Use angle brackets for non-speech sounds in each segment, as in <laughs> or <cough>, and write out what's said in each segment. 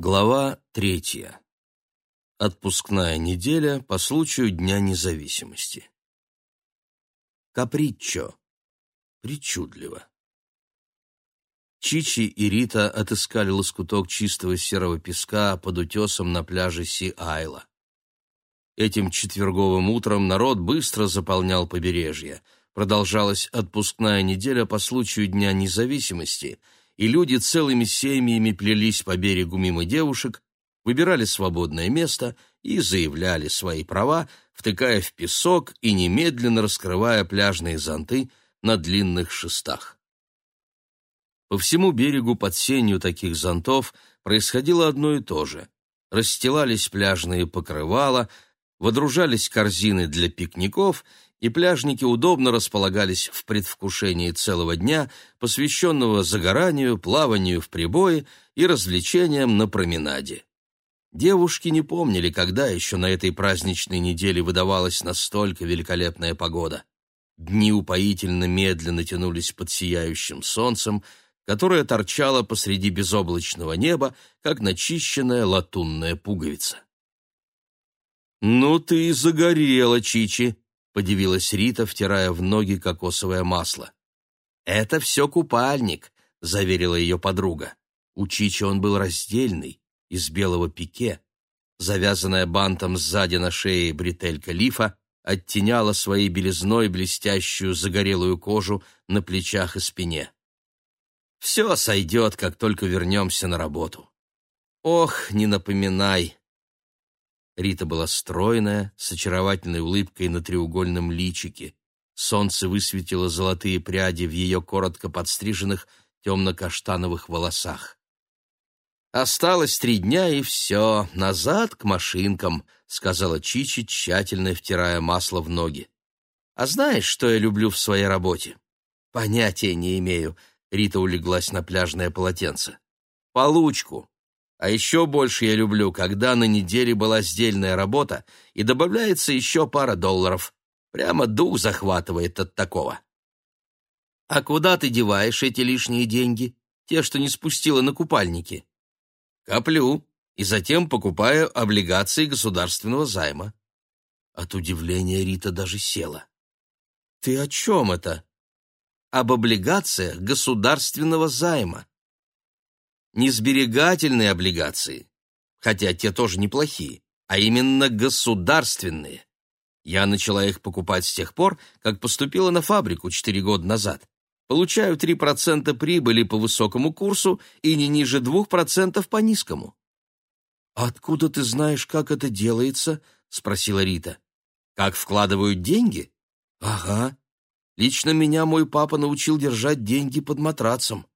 Глава третья. Отпускная неделя по случаю Дня независимости. Каприччо. Причудливо. Чичи и Рита отыскали лоскуток чистого серого песка под утесом на пляже Си-Айла. Этим четверговым утром народ быстро заполнял побережье. Продолжалась отпускная неделя по случаю Дня независимости — и люди целыми семьями плелись по берегу мимо девушек, выбирали свободное место и заявляли свои права, втыкая в песок и немедленно раскрывая пляжные зонты на длинных шестах. По всему берегу под сенью таких зонтов происходило одно и то же. Расстилались пляжные покрывала, водружались корзины для пикников и пляжники удобно располагались в предвкушении целого дня, посвященного загоранию, плаванию в прибое и развлечениям на променаде. Девушки не помнили, когда еще на этой праздничной неделе выдавалась настолько великолепная погода. Дни упоительно медленно тянулись под сияющим солнцем, которое торчало посреди безоблачного неба, как начищенная латунная пуговица. «Ну ты и загорела, Чичи!» Подивилась Рита, втирая в ноги кокосовое масло. «Это все купальник», — заверила ее подруга. У Чичи он был раздельный, из белого пике. Завязанная бантом сзади на шее бретелька лифа оттеняла своей белизной блестящую загорелую кожу на плечах и спине. «Все сойдет, как только вернемся на работу». «Ох, не напоминай», Рита была стройная, с очаровательной улыбкой на треугольном личике. Солнце высветило золотые пряди в ее коротко подстриженных темно-каштановых волосах. «Осталось три дня, и все, назад к машинкам», — сказала Чичи, тщательно втирая масло в ноги. «А знаешь, что я люблю в своей работе?» «Понятия не имею», — Рита улеглась на пляжное полотенце. «Получку. А еще больше я люблю, когда на неделе была сдельная работа и добавляется еще пара долларов. Прямо дух захватывает от такого. А куда ты деваешь эти лишние деньги? Те, что не спустила на купальники? Коплю и затем покупаю облигации государственного займа. От удивления Рита даже села. Ты о чем это? Об облигациях государственного займа не сберегательные облигации, хотя те тоже неплохие, а именно государственные. Я начала их покупать с тех пор, как поступила на фабрику четыре года назад. Получаю 3% прибыли по высокому курсу и не ниже 2% по низкому. «Откуда ты знаешь, как это делается?» — спросила Рита. «Как вкладывают деньги?» «Ага. Лично меня мой папа научил держать деньги под матрацем.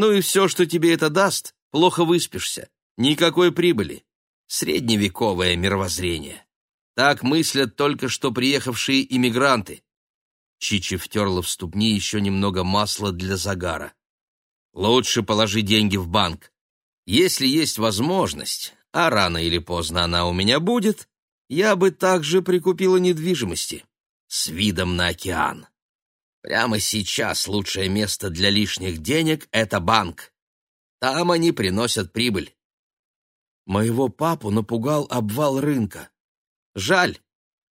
Ну и все, что тебе это даст, плохо выспишься. Никакой прибыли. Средневековое мировоззрение. Так мыслят только что приехавшие иммигранты. Чичи втерла в ступни еще немного масла для загара. Лучше положи деньги в банк. Если есть возможность, а рано или поздно она у меня будет, я бы также прикупила недвижимости с видом на океан. Прямо сейчас лучшее место для лишних денег — это банк. Там они приносят прибыль. Моего папу напугал обвал рынка. Жаль,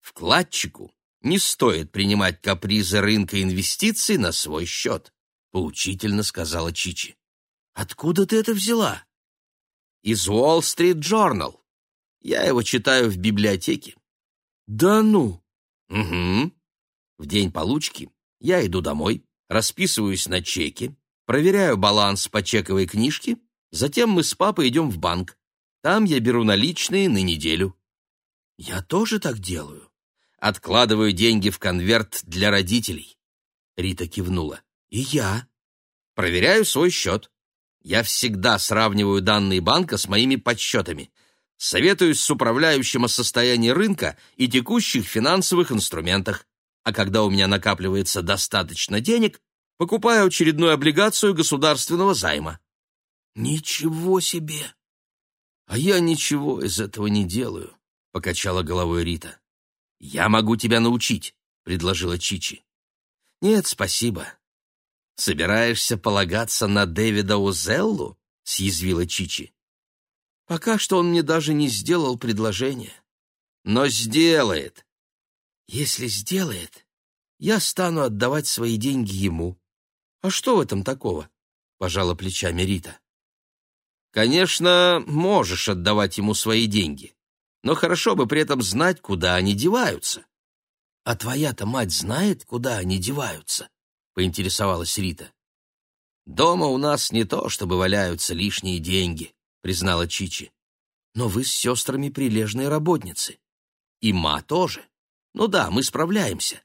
вкладчику не стоит принимать капризы рынка инвестиций на свой счет, — поучительно сказала Чичи. Откуда ты это взяла? Из Street Journal. Я его читаю в библиотеке. Да ну? Угу. В день получки я иду домой, расписываюсь на чеке, проверяю баланс по чековой книжке, затем мы с папой идем в банк. Там я беру наличные на неделю. Я тоже так делаю. Откладываю деньги в конверт для родителей. Рита кивнула. И я. Проверяю свой счет. Я всегда сравниваю данные банка с моими подсчетами. Советуюсь с управляющим о состоянии рынка и текущих финансовых инструментах а когда у меня накапливается достаточно денег, покупаю очередную облигацию государственного займа. Ничего себе! А я ничего из этого не делаю, покачала головой Рита. Я могу тебя научить, предложила Чичи. Нет, спасибо. Собираешься полагаться на Дэвида Узеллу? съязвила Чичи. Пока что он мне даже не сделал предложение. Но сделает. Если сделает, я стану отдавать свои деньги ему. А что в этом такого? Пожала плечами Рита. Конечно, можешь отдавать ему свои деньги, но хорошо бы при этом знать, куда они деваются. А твоя-то мать знает, куда они деваются? Поинтересовалась Рита. Дома у нас не то, чтобы валяются лишние деньги, признала Чичи. Но вы с сестрами прилежные работницы. И ма тоже. Ну да, мы справляемся.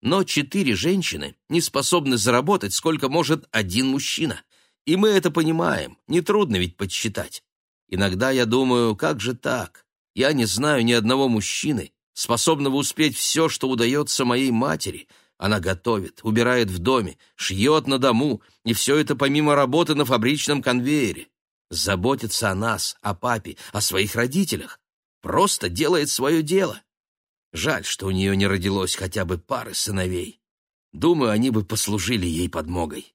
Но четыре женщины не способны заработать, сколько может один мужчина. И мы это понимаем, нетрудно ведь подсчитать. Иногда я думаю, как же так? Я не знаю ни одного мужчины, способного успеть все, что удается моей матери. Она готовит, убирает в доме, шьет на дому, и все это помимо работы на фабричном конвейере. Заботится о нас, о папе, о своих родителях. Просто делает свое дело. Жаль, что у нее не родилось хотя бы пары сыновей. Думаю, они бы послужили ей подмогой.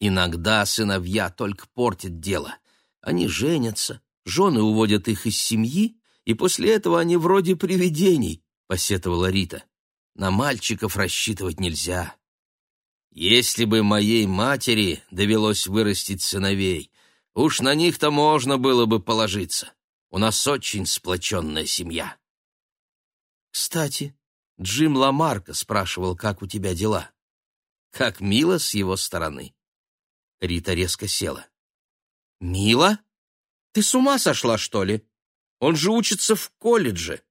Иногда сыновья только портят дело. Они женятся, жены уводят их из семьи, и после этого они вроде привидений, — посетовала Рита. На мальчиков рассчитывать нельзя. Если бы моей матери довелось вырастить сыновей, уж на них-то можно было бы положиться. У нас очень сплоченная семья. Кстати, Джим Ламарко спрашивал, как у тебя дела. Как мило с его стороны. Рита резко села. «Мила? Ты с ума сошла, что ли? Он же учится в колледже.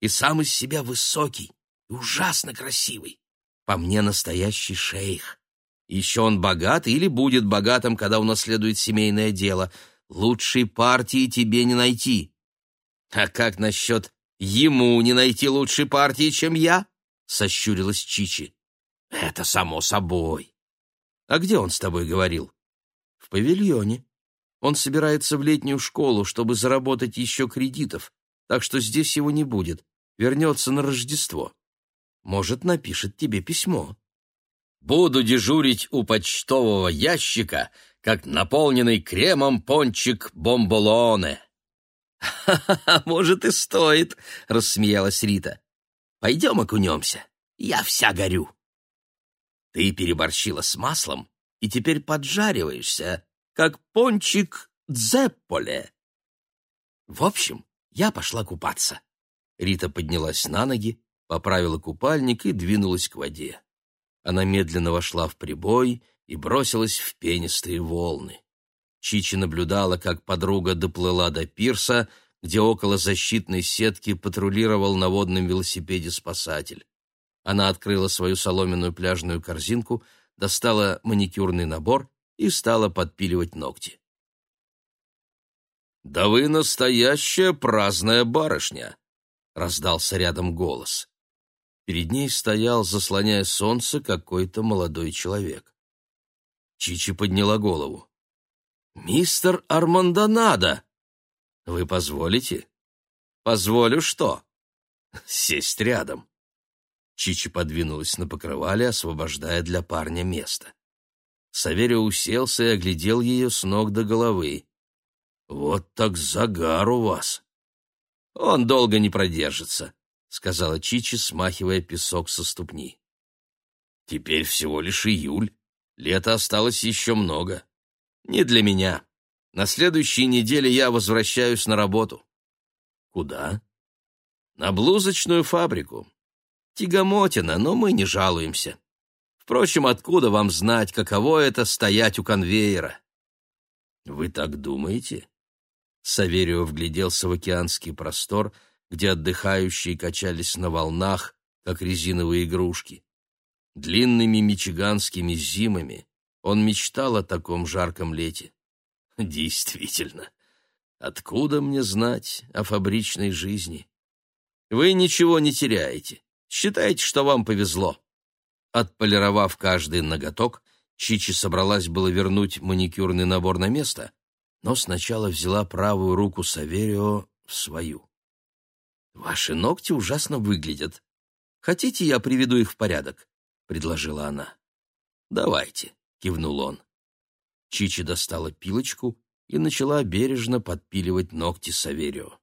И сам из себя высокий и ужасно красивый. По мне настоящий шейх. Еще он богат или будет богатым, когда унаследует семейное дело. Лучшей партии тебе не найти. А как насчет ему не найти лучшей партии, чем я?» — сощурилась Чичи. «Это само собой. А где он с тобой говорил? В павильоне. Он собирается в летнюю школу, чтобы заработать еще кредитов, так что здесь его не будет. Вернется на Рождество. Может, напишет тебе письмо. Буду дежурить у почтового ящика, как наполненный кремом пончик бомболоне. «Ха-ха-ха, <laughs> может, и стоит», — рассмеялась Рита. «Пойдем окунемся. Я вся горю». Ты переборщила с маслом и теперь поджариваешься, как пончик дзепполе. В общем, я пошла купаться. Рита поднялась на ноги, поправила купальник и двинулась к воде. Она медленно вошла в прибой и бросилась в пенистые волны. Чичи наблюдала, как подруга доплыла до пирса, где около защитной сетки патрулировал на водном велосипеде спасатель. Она открыла свою соломенную пляжную корзинку, достала маникюрный набор и стала подпиливать ногти. «Да вы настоящая праздная барышня!» — раздался рядом голос. Перед ней стоял, заслоняя солнце, какой-то молодой человек. Чичи подняла голову. «Мистер Армандонадо! Вы позволите?» «Позволю что?» «Сесть рядом». Чичи подвинулась на покрывале, освобождая для парня место. Саверио уселся и оглядел ее с ног до головы. «Вот так загар у вас!» «Он долго не продержится», — сказала Чичи, смахивая песок со ступни. «Теперь всего лишь июль. Лета осталось еще много. Не для меня. На следующей неделе я возвращаюсь на работу». «Куда?» «На блузочную фабрику. Тягомотина, но мы не жалуемся. Впрочем, откуда вам знать, каково это стоять у конвейера? Вы так думаете? Саверио вгляделся в океанский простор, где отдыхающие качались на волнах, как резиновые игрушки. Длинными мичиганскими зимами он мечтал о таком жарком лете. Действительно, откуда мне знать о фабричной жизни? Вы ничего не теряете. Считайте, что вам повезло». Отполировав каждый ноготок, Чичи собралась было вернуть маникюрный набор на место, но сначала взяла правую руку Саверио в свою. «Ваши ногти ужасно выглядят. Хотите, я приведу их в порядок?» — предложила она. «Давайте», — кивнул он. Чичи достала пилочку и начала бережно подпиливать ногти Саверио.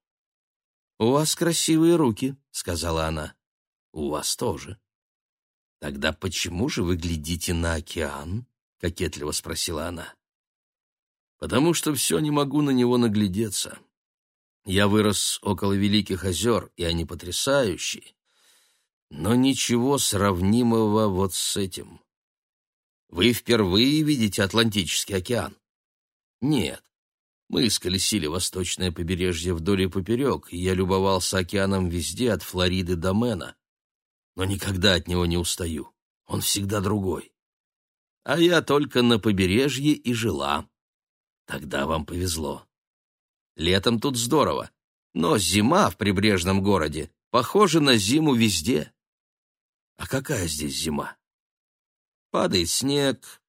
«У вас красивые руки», — сказала она. «У вас тоже». «Тогда почему же вы глядите на океан?» — кокетливо спросила она. «Потому что все не могу на него наглядеться. Я вырос около Великих озер, и они потрясающие, но ничего сравнимого вот с этим. Вы впервые видите Атлантический океан? Нет. Мы исколесили восточное побережье вдоль и поперек, и я любовался океаном везде, от Флориды до Мэна. Но никогда от него не устаю. Он всегда другой. А я только на побережье и жила. Тогда вам повезло. Летом тут здорово, но зима в прибрежном городе похожа на зиму везде. А какая здесь зима? Падает снег,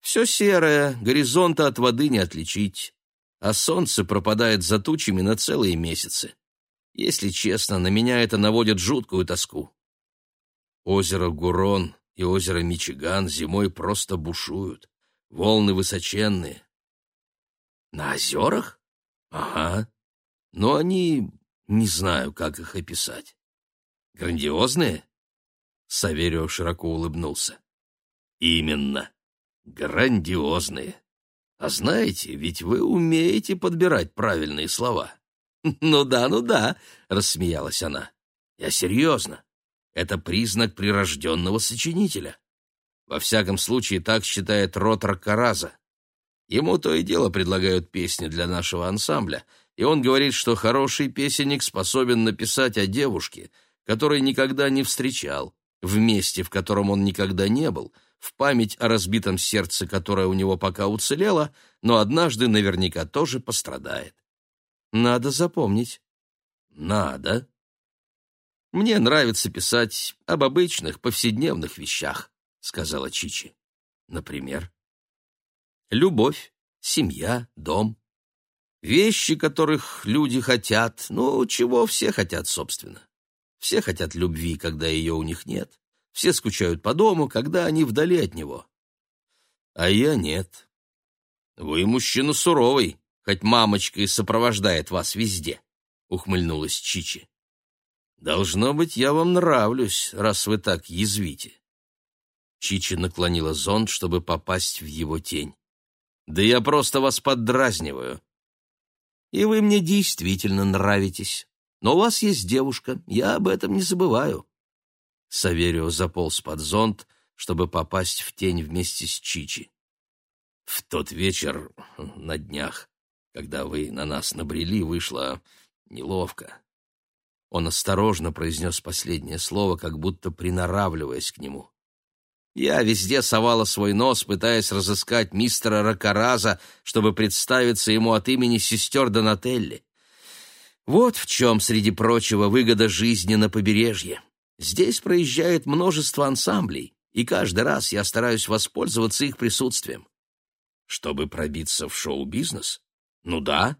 все серое, горизонта от воды не отличить, а солнце пропадает за тучами на целые месяцы. Если честно, на меня это наводит жуткую тоску. Озеро Гурон и озеро Мичиган зимой просто бушуют, волны высоченные. На озерах? Ага. Но они... не знаю, как их описать. Грандиозные? Саверио широко улыбнулся. Именно. Грандиозные. А знаете, ведь вы умеете подбирать правильные слова. <laughs> Ну да, ну да, рассмеялась она. Я серьезно. Это признак прирожденного сочинителя. Во всяком случае, так считает Ротор Караза. Ему то и дело предлагают песни для нашего ансамбля, и он говорит, что хороший песенник способен написать о девушке, которой никогда не встречал, в месте, в котором он никогда не был, в память о разбитом сердце, которое у него пока уцелело, но однажды наверняка тоже пострадает. Надо запомнить. Надо. Мне нравится писать об обычных, повседневных вещах, сказала Чичи. Например, любовь, семья, дом. Вещи, которых люди хотят, ну, чего все хотят, собственно. Все хотят любви, когда ее у них нет. Все скучают по дому, когда они вдали от него. А я нет. Вы мужчина суровый, хоть мамочка и сопровождает вас везде, — ухмыльнулась Чичи. Должно быть, я вам нравлюсь, раз вы так язвите. Чичи наклонила зонт, чтобы попасть в его тень. Да я просто вас поддразниваю. И вы мне действительно нравитесь. Но у вас есть девушка, я об этом не забываю». Саверио заполз под зонт, чтобы попасть в тень вместе с Чичи. «В тот вечер, на днях, когда вы на нас набрели, вышло неловко». Он осторожно произнес последнее слово, как будто приноравливаясь к нему. Я везде совала свой нос, пытаясь разыскать мистера Ракараза, чтобы представиться ему от имени сестер Донателли. Вот в чем, среди прочего, выгода жизни на побережье. Здесь проезжает множество ансамблей, и каждый раз я стараюсь воспользоваться их присутствием. Чтобы пробиться в шоу-бизнес? Ну да.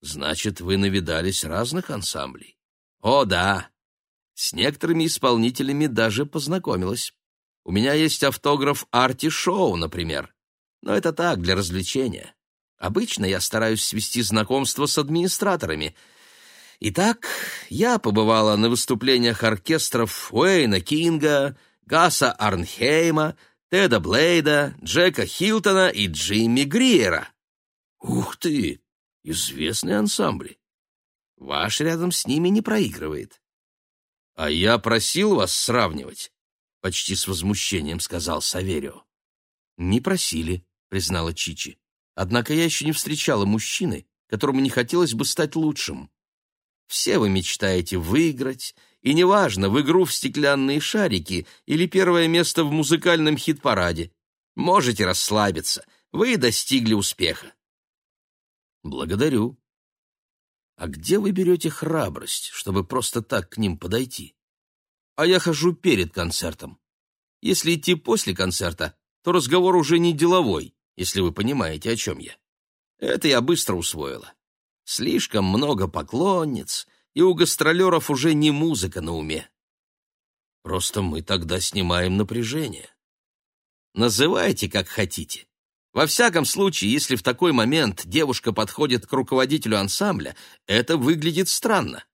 Значит, вы навидались разных ансамблей? О, да. С некоторыми исполнителями даже познакомилась. У меня есть автограф Арти Шоу, например. Но это так, для развлечения. Обычно я стараюсь свести знакомство с администраторами. Итак, я побывала на выступлениях оркестров Уэйна Кинга, Гаса Арнхейма, Теда Блейда, Джека Хилтона и Джимми Гриера. Ух ты! Известные ансамбли. Ваш рядом с ними не проигрывает. А я просил вас сравнивать, — почти с возмущением сказал Саверио. Не просили, — признала Чичи. Однако я еще не встречала мужчины, которому не хотелось бы стать лучшим. Все вы мечтаете выиграть, и неважно, в игру в стеклянные шарики или первое место в музыкальном хит-параде. Можете расслабиться, вы достигли успеха. Благодарю. А где вы берете храбрость, чтобы просто так к ним подойти? А я хожу перед концертом. Если идти после концерта, то разговор уже не деловой если вы понимаете, о чем я. Это я быстро усвоила. Слишком много поклонниц, и у гастролеров уже не музыка на уме. Просто мы тогда снимаем напряжение. Называйте, как хотите. Во всяком случае, если в такой момент девушка подходит к руководителю ансамбля, это выглядит странно.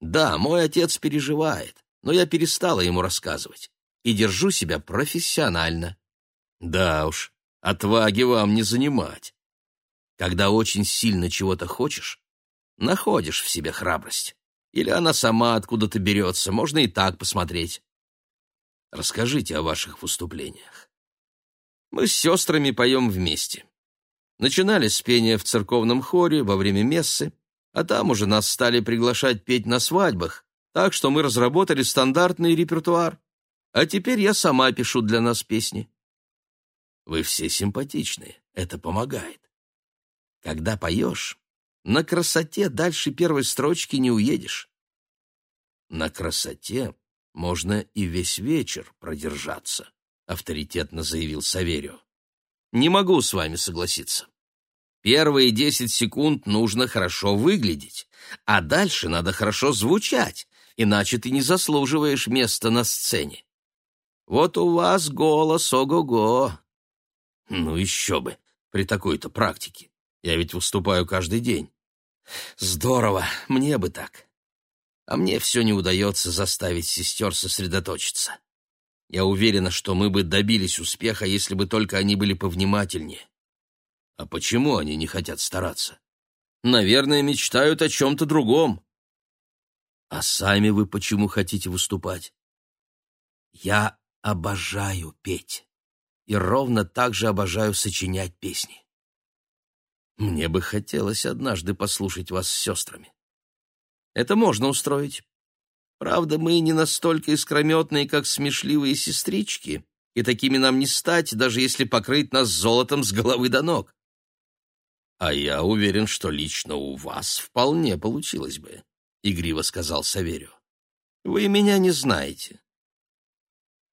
Да, мой отец переживает, но я перестала ему рассказывать и держу себя профессионально. Да уж, отваги вам не занимать. Когда очень сильно чего-то хочешь, находишь в себе храбрость. Или она сама откуда-то берется, можно и так посмотреть. Расскажите о ваших выступлениях. Мы с сестрами поем вместе. Начинали с пения в церковном хоре во время мессы, а там уже нас стали приглашать петь на свадьбах, так что мы разработали стандартный репертуар. А теперь я сама пишу для нас песни. Вы все симпатичные, это помогает. Когда поешь, на красоте дальше первой строчки не уедешь. На красоте можно и весь вечер продержаться авторитетно заявил Саверио. Не могу с вами согласиться. Первые десять секунд нужно хорошо выглядеть, а дальше надо хорошо звучать, иначе ты не заслуживаешь места на сцене. Вот у вас голос ого-го. Ну еще бы, при такой-то практике. Я ведь выступаю каждый день. Здорово, мне бы так. А мне все не удается заставить сестер сосредоточиться. Я уверена, что мы бы добились успеха, если бы только они были повнимательнее. А почему они не хотят стараться? Наверное, мечтают о чем-то другом. А сами вы почему хотите выступать? Я обожаю петь. И ровно так же обожаю сочинять песни. Мне бы хотелось однажды послушать вас с сестрами. Это можно устроить. Правда, мы не настолько искрометные, как смешливые сестрички, и такими нам не стать, даже если покрыть нас золотом с головы до ног. А я уверен, что лично у вас вполне получилось бы, — игриво сказал Саверио. Вы меня не знаете,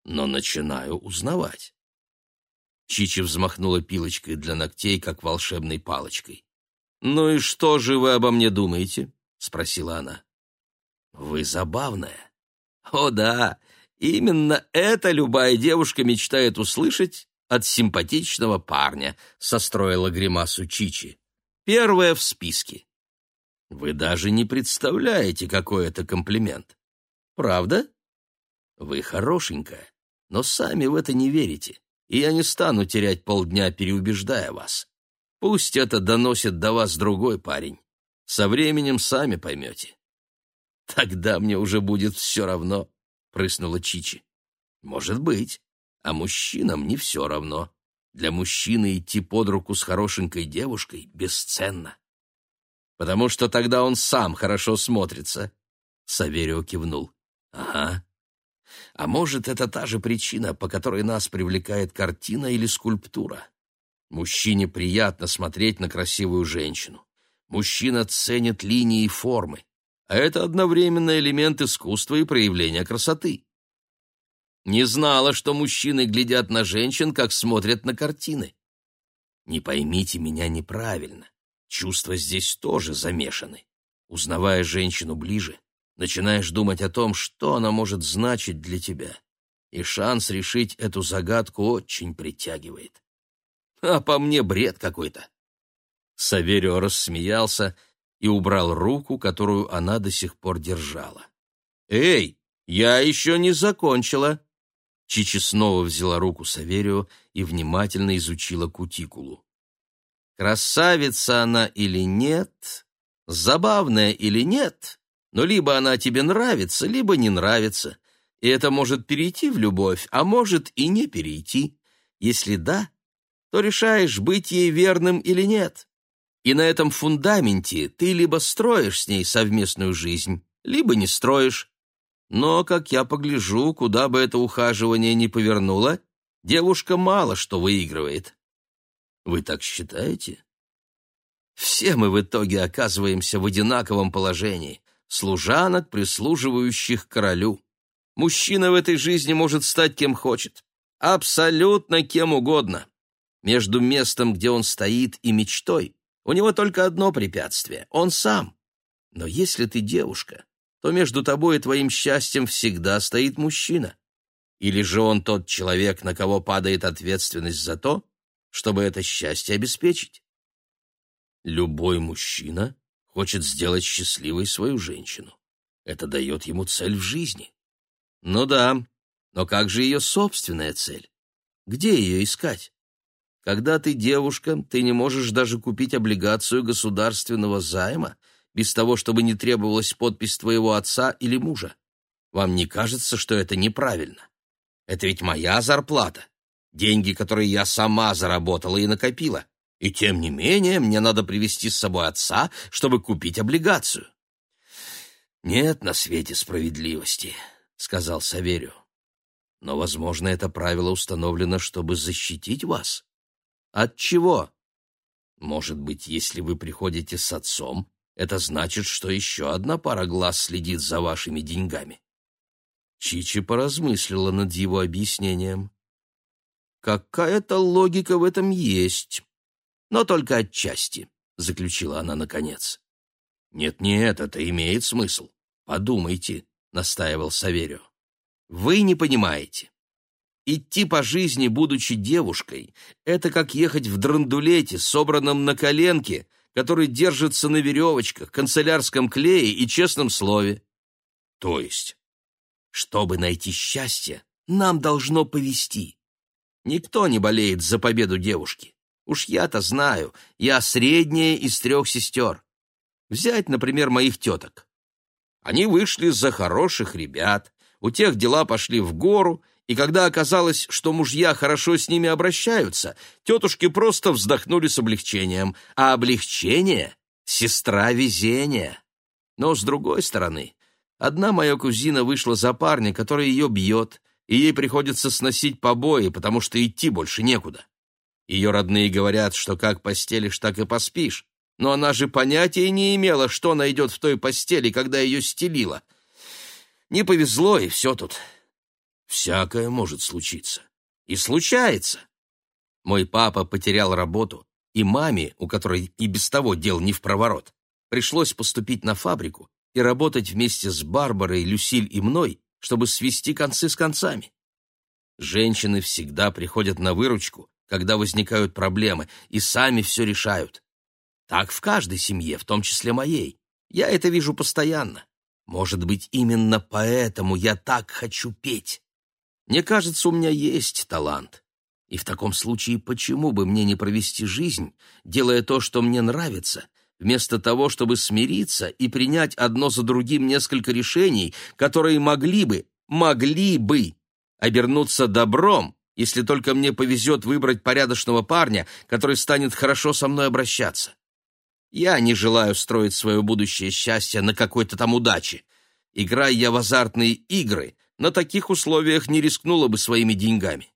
но начинаю узнавать. Чичи взмахнула пилочкой для ногтей, как волшебной палочкой. «Ну и что же вы обо мне думаете?» — спросила она. Вы забавная. О да, именно это любая девушка мечтает услышать от симпатичного парня, состроила гримасу Чичи. Первая в списке. Вы даже не представляете, какой это комплимент. Правда? Вы хорошенькая, но сами в это не верите, и я не стану терять полдня, переубеждая вас. Пусть это доносит до вас другой парень. Со временем сами поймете. Тогда мне уже будет все равно, прыснула Чичи. Может быть, а мужчинам не все равно. Для мужчины идти под руку с хорошенькой девушкой бесценно. Потому что тогда он сам хорошо смотрится. Саверио кивнул. Ага. А может, это та же причина, по которой нас привлекает картина или скульптура. Мужчине приятно смотреть на красивую женщину. Мужчина ценит линии и формы а это одновременно элемент искусства и проявления красоты. Не знала, что мужчины глядят на женщин, как смотрят на картины. Не поймите меня неправильно. Чувства здесь тоже замешаны. Узнавая женщину ближе, начинаешь думать о том, что она может значить для тебя. И шанс решить эту загадку очень притягивает. А по мне бред какой-то. Саверио рассмеялся и убрал руку, которую она до сих пор держала. «Эй, я еще не закончила!» Чичи снова взяла руку Саверио и внимательно изучила кутикулу. «Красавица она или нет, забавная или нет, но либо она тебе нравится, либо не нравится, и это может перейти в любовь, а может и не перейти. Если да, то решаешь, быть ей верным или нет. И на этом фундаменте ты либо строишь с ней совместную жизнь, либо не строишь. Но, как я погляжу, куда бы это ухаживание ни повернуло, девушка мало что выигрывает. Вы так считаете? Все мы в итоге оказываемся в одинаковом положении, служанок, прислуживающих королю. Мужчина в этой жизни может стать кем хочет, абсолютно кем угодно. Между местом, где он стоит, и мечтой у него только одно препятствие — он сам. Но если ты девушка, то между тобой и твоим счастьем всегда стоит мужчина. Или же он тот человек, на кого падает ответственность за то, чтобы это счастье обеспечить. Любой мужчина хочет сделать счастливой свою женщину. Это дает ему цель в жизни. Ну да, но как же ее собственная цель? Где ее искать? Когда ты девушка, ты не можешь даже купить облигацию государственного займа без того, чтобы не требовалась подпись твоего отца или мужа. Вам не кажется, что это неправильно? Это ведь моя зарплата, деньги, которые я сама заработала и накопила. И тем не менее мне надо привести с собой отца, чтобы купить облигацию. Нет на свете справедливости, сказал Саверио. Но, возможно, это правило установлено, чтобы защитить вас. От чего? Может быть, если вы приходите с отцом, это значит, что еще одна пара глаз следит за вашими деньгами. Чичи поразмыслила над его объяснением. Какая-то логика в этом есть, но только отчасти, заключила она наконец. Нет-нет, это имеет смысл. Подумайте, настаивал Саверио. Вы не понимаете. Идти по жизни, будучи девушкой, это как ехать в драндулете, собранном на коленке, который держится на веревочках, канцелярском клее и честном слове. То есть, чтобы найти счастье, нам должно повести. Никто не болеет за победу девушки. Уж я-то знаю, я средняя из трех сестер. Взять, например, моих теток. Они вышли за хороших ребят, у тех дела пошли в гору, и когда оказалось, что мужья хорошо с ними обращаются, тетушки просто вздохнули с облегчением, а облегчение — сестра везения. Но, с другой стороны, одна моя кузина вышла за парня, который ее бьет, и ей приходится сносить побои, потому что идти больше некуда. Ее родные говорят, что как постелишь, так и поспишь, но она же понятия не имела, что найдет в той постели, когда ее стелила. Не повезло, и все тут. Всякое может случиться. И случается. Мой папа потерял работу, и маме, у которой и без того дел не в проворот, пришлось поступить на фабрику и работать вместе с Барбарой, Люсиль и мной, чтобы свести концы с концами. Женщины всегда приходят на выручку, когда возникают проблемы, и сами все решают. Так в каждой семье, в том числе моей. Я это вижу постоянно. Может быть, именно поэтому я так хочу петь. Мне кажется, у меня есть талант. И в таком случае почему бы мне не провести жизнь, делая то, что мне нравится, вместо того, чтобы смириться и принять одно за другим несколько решений, которые могли бы, могли бы обернуться добром, если только мне повезет выбрать порядочного парня, который станет хорошо со мной обращаться. Я не желаю строить свое будущее счастье на какой-то там удаче. Играя я в азартные игры, на таких условиях не рискнула бы своими деньгами.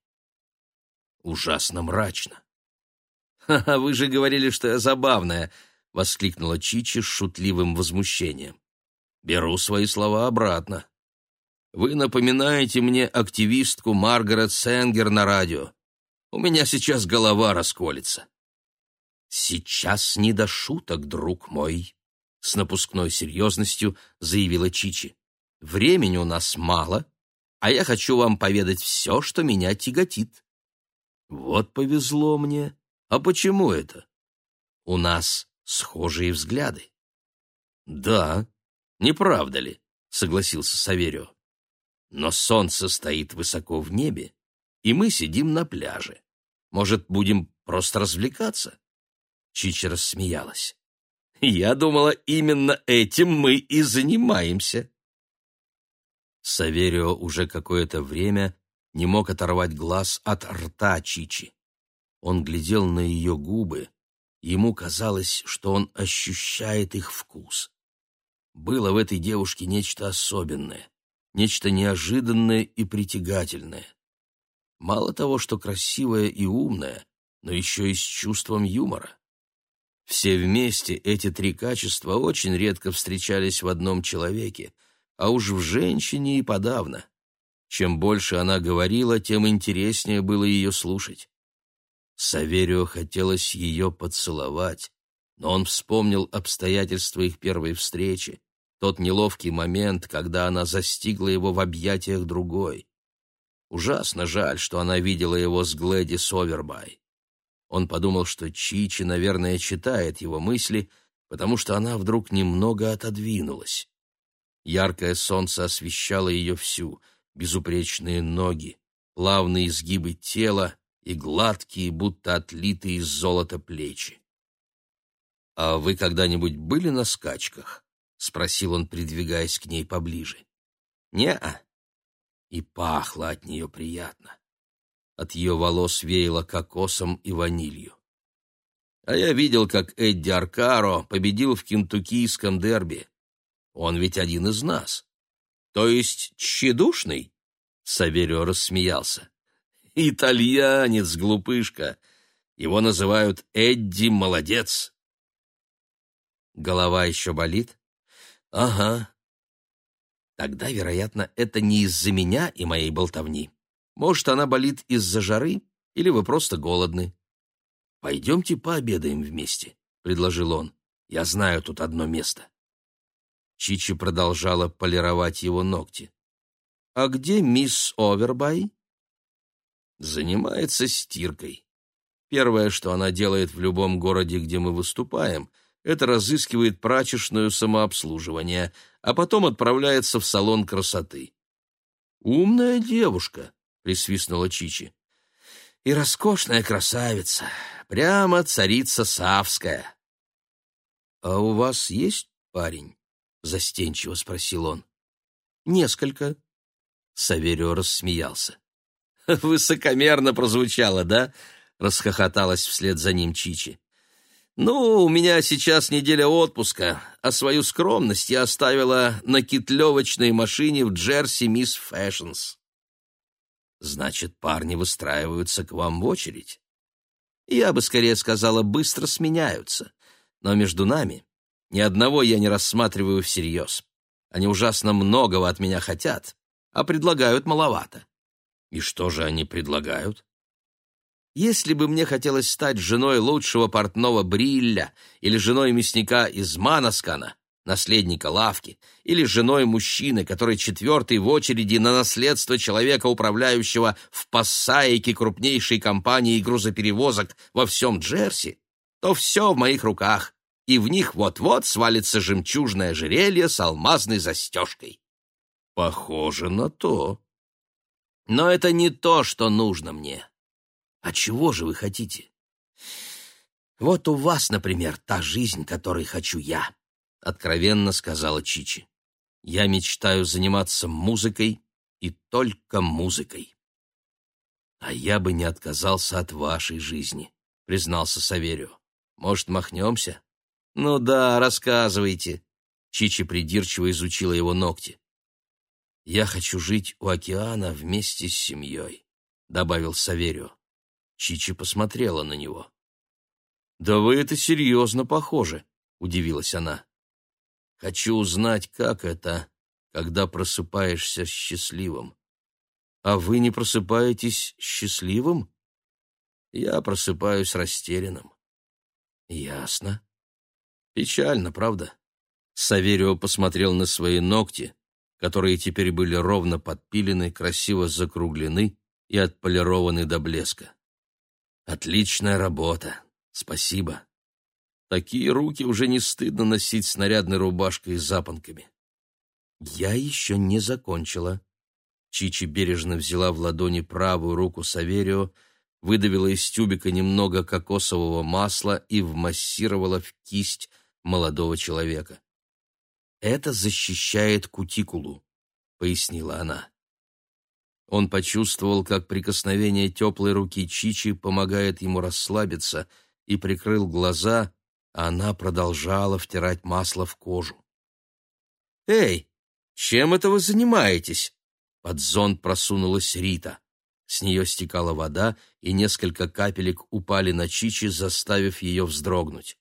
Ужасно мрачно. <laughs> «Ха-ха, вы же говорили, что я забавная!» — воскликнула Чичи с шутливым возмущением. «Беру свои слова обратно. Вы напоминаете мне активистку Маргарет Сенгер на радио. У меня сейчас голова расколется». «Сейчас не до шуток, друг мой», — с напускной серьезностью заявила Чичи. Времени у нас мало, а я хочу вам поведать все, что меня тяготит. Вот повезло мне. А почему это? У нас схожие взгляды. Да, не правда ли? Согласился Саверио. Но солнце стоит высоко в небе, и мы сидим на пляже. Может, будем просто развлекаться? Чича рассмеялась. Я думала, именно этим мы и занимаемся. Саверио уже какое-то время не мог оторвать глаз от рта Чичи. Он глядел на ее губы, ему казалось, что он ощущает их вкус. Было в этой девушке нечто особенное, нечто неожиданное и притягательное. Мало того, что красивая и умная, но еще и с чувством юмора. Все вместе эти три качества очень редко встречались в одном человеке — а уж в женщине и подавно. Чем больше она говорила, тем интереснее было ее слушать. Саверио хотелось ее поцеловать, но он вспомнил обстоятельства их первой встречи, тот неловкий момент, когда она застигла его в объятиях другой. Ужасно жаль, что она видела его с Глэдис Овербай. Он подумал, что Чичи, наверное, читает его мысли, потому что она вдруг немного отодвинулась. Яркое солнце освещало ее всю, безупречные ноги, плавные изгибы тела и гладкие, будто отлитые из золота плечи. «А вы когда-нибудь были на скачках?» — спросил он, придвигаясь к ней поближе. «Не-а». И пахло от нее приятно. От ее волос веяло кокосом и ванилью. А я видел, как Эдди Аркаро победил в кентуккийском дерби. Он ведь один из нас. То есть тщедушный? Саверио рассмеялся. Итальянец, глупышка. Его называют Эдди Молодец. Голова еще болит? Ага. Тогда, вероятно, это не из-за меня и моей болтовни. Может, она болит из-за жары, или вы просто голодны. «Пойдемте пообедаем вместе», — предложил он. «Я знаю тут одно место». Чичи продолжала полировать его ногти. «А где мисс Овербай?» «Занимается стиркой. Первое, что она делает в любом городе, где мы выступаем, это разыскивает прачечную самообслуживание, а потом отправляется в салон красоты». «Умная девушка», — присвистнула Чичи. «И роскошная красавица. Прямо царица Савская. — А у вас есть парень? — застенчиво спросил он. — Несколько. Саверио рассмеялся. — Высокомерно прозвучало, да? — расхохоталась вслед за ним Чичи. «Ну, у меня сейчас неделя отпуска, а свою скромность я оставила на кеттлевочной машине в Jersey Miss Fashions». «Значит, парни выстраиваются к вам в очередь?» я бы скорее сказала, быстро сменяются. Но между нами ни одного я не рассматриваю всерьез. Они ужасно многого от меня хотят, а предлагают маловато. И что же они предлагают? Если бы мне хотелось стать женой лучшего портного Брилля или женой мясника из Манаскана, наследника лавки, или женой мужчины, который четвертый в очереди на наследство человека, управляющего в Пассайке крупнейшей компании грузоперевозок во всем Джерси, то все в моих руках, и в них вот-вот свалится жемчужное ожерелье с алмазной застежкой. Похоже на то. Но это не то, что нужно мне. А чего же вы хотите? Вот у вас, например, та жизнь, которой хочу я. — откровенно сказала Чичи. «Я мечтаю заниматься музыкой и только музыкой». «А я бы не отказался от вашей жизни», — признался Саверио. «Может, махнемся?» «Ну да, рассказывайте». Чичи придирчиво изучила его ногти. «Я хочу жить у океана вместе с семьей», — добавил Саверио. Чичи посмотрела на него. «Да вы это серьезно похоже», — удивилась она. Хочу узнать, как это, когда просыпаешься счастливым. А вы не просыпаетесь счастливым? Я просыпаюсь растерянным. Ясно. Печально, правда? Саверио посмотрел на свои ногти, которые теперь были ровно подпилены, красиво закруглены и отполированы до блеска. Отличная работа. Спасибо. Такие руки уже не стыдно носить с нарядной рубашкой и запонками. Я еще не закончила. Чичи бережно взяла в ладони правую руку Саверио, выдавила из тюбика немного кокосового масла и вмассировала в кисть молодого человека. «Это защищает кутикулу», — пояснила она. Он почувствовал, как прикосновение теплой руки Чичи помогает ему расслабиться, и прикрыл глаза, она продолжала втирать масло в кожу. «Эй, чем это вы занимаетесь?» Под зонт просунулась Рита. С нее стекала вода, и несколько капелек упали на Чичи, заставив ее вздрогнуть.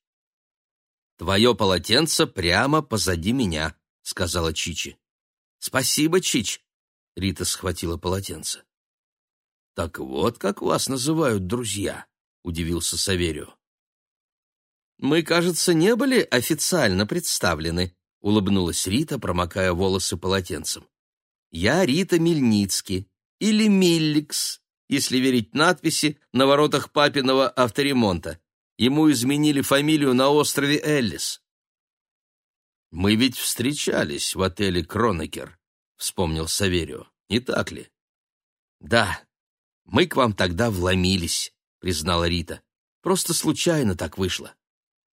«Твое полотенце прямо позади меня», — сказала Чичи. «Спасибо, Чич», — Рита схватила полотенце. «Так вот, как вас называют друзья», — удивился Саверио. «Мы, кажется, не были официально представлены», — улыбнулась Рита, промокая волосы полотенцем. «Я Рита Мельницки, или Милликс, если верить надписи на воротах папиного авторемонта. Ему изменили фамилию на острове Эллис. «Мы ведь встречались в отеле «Кронекер», — вспомнил Саверио, не так ли? «Да, мы к вам тогда вломились», — признала Рита. «Просто случайно так вышло».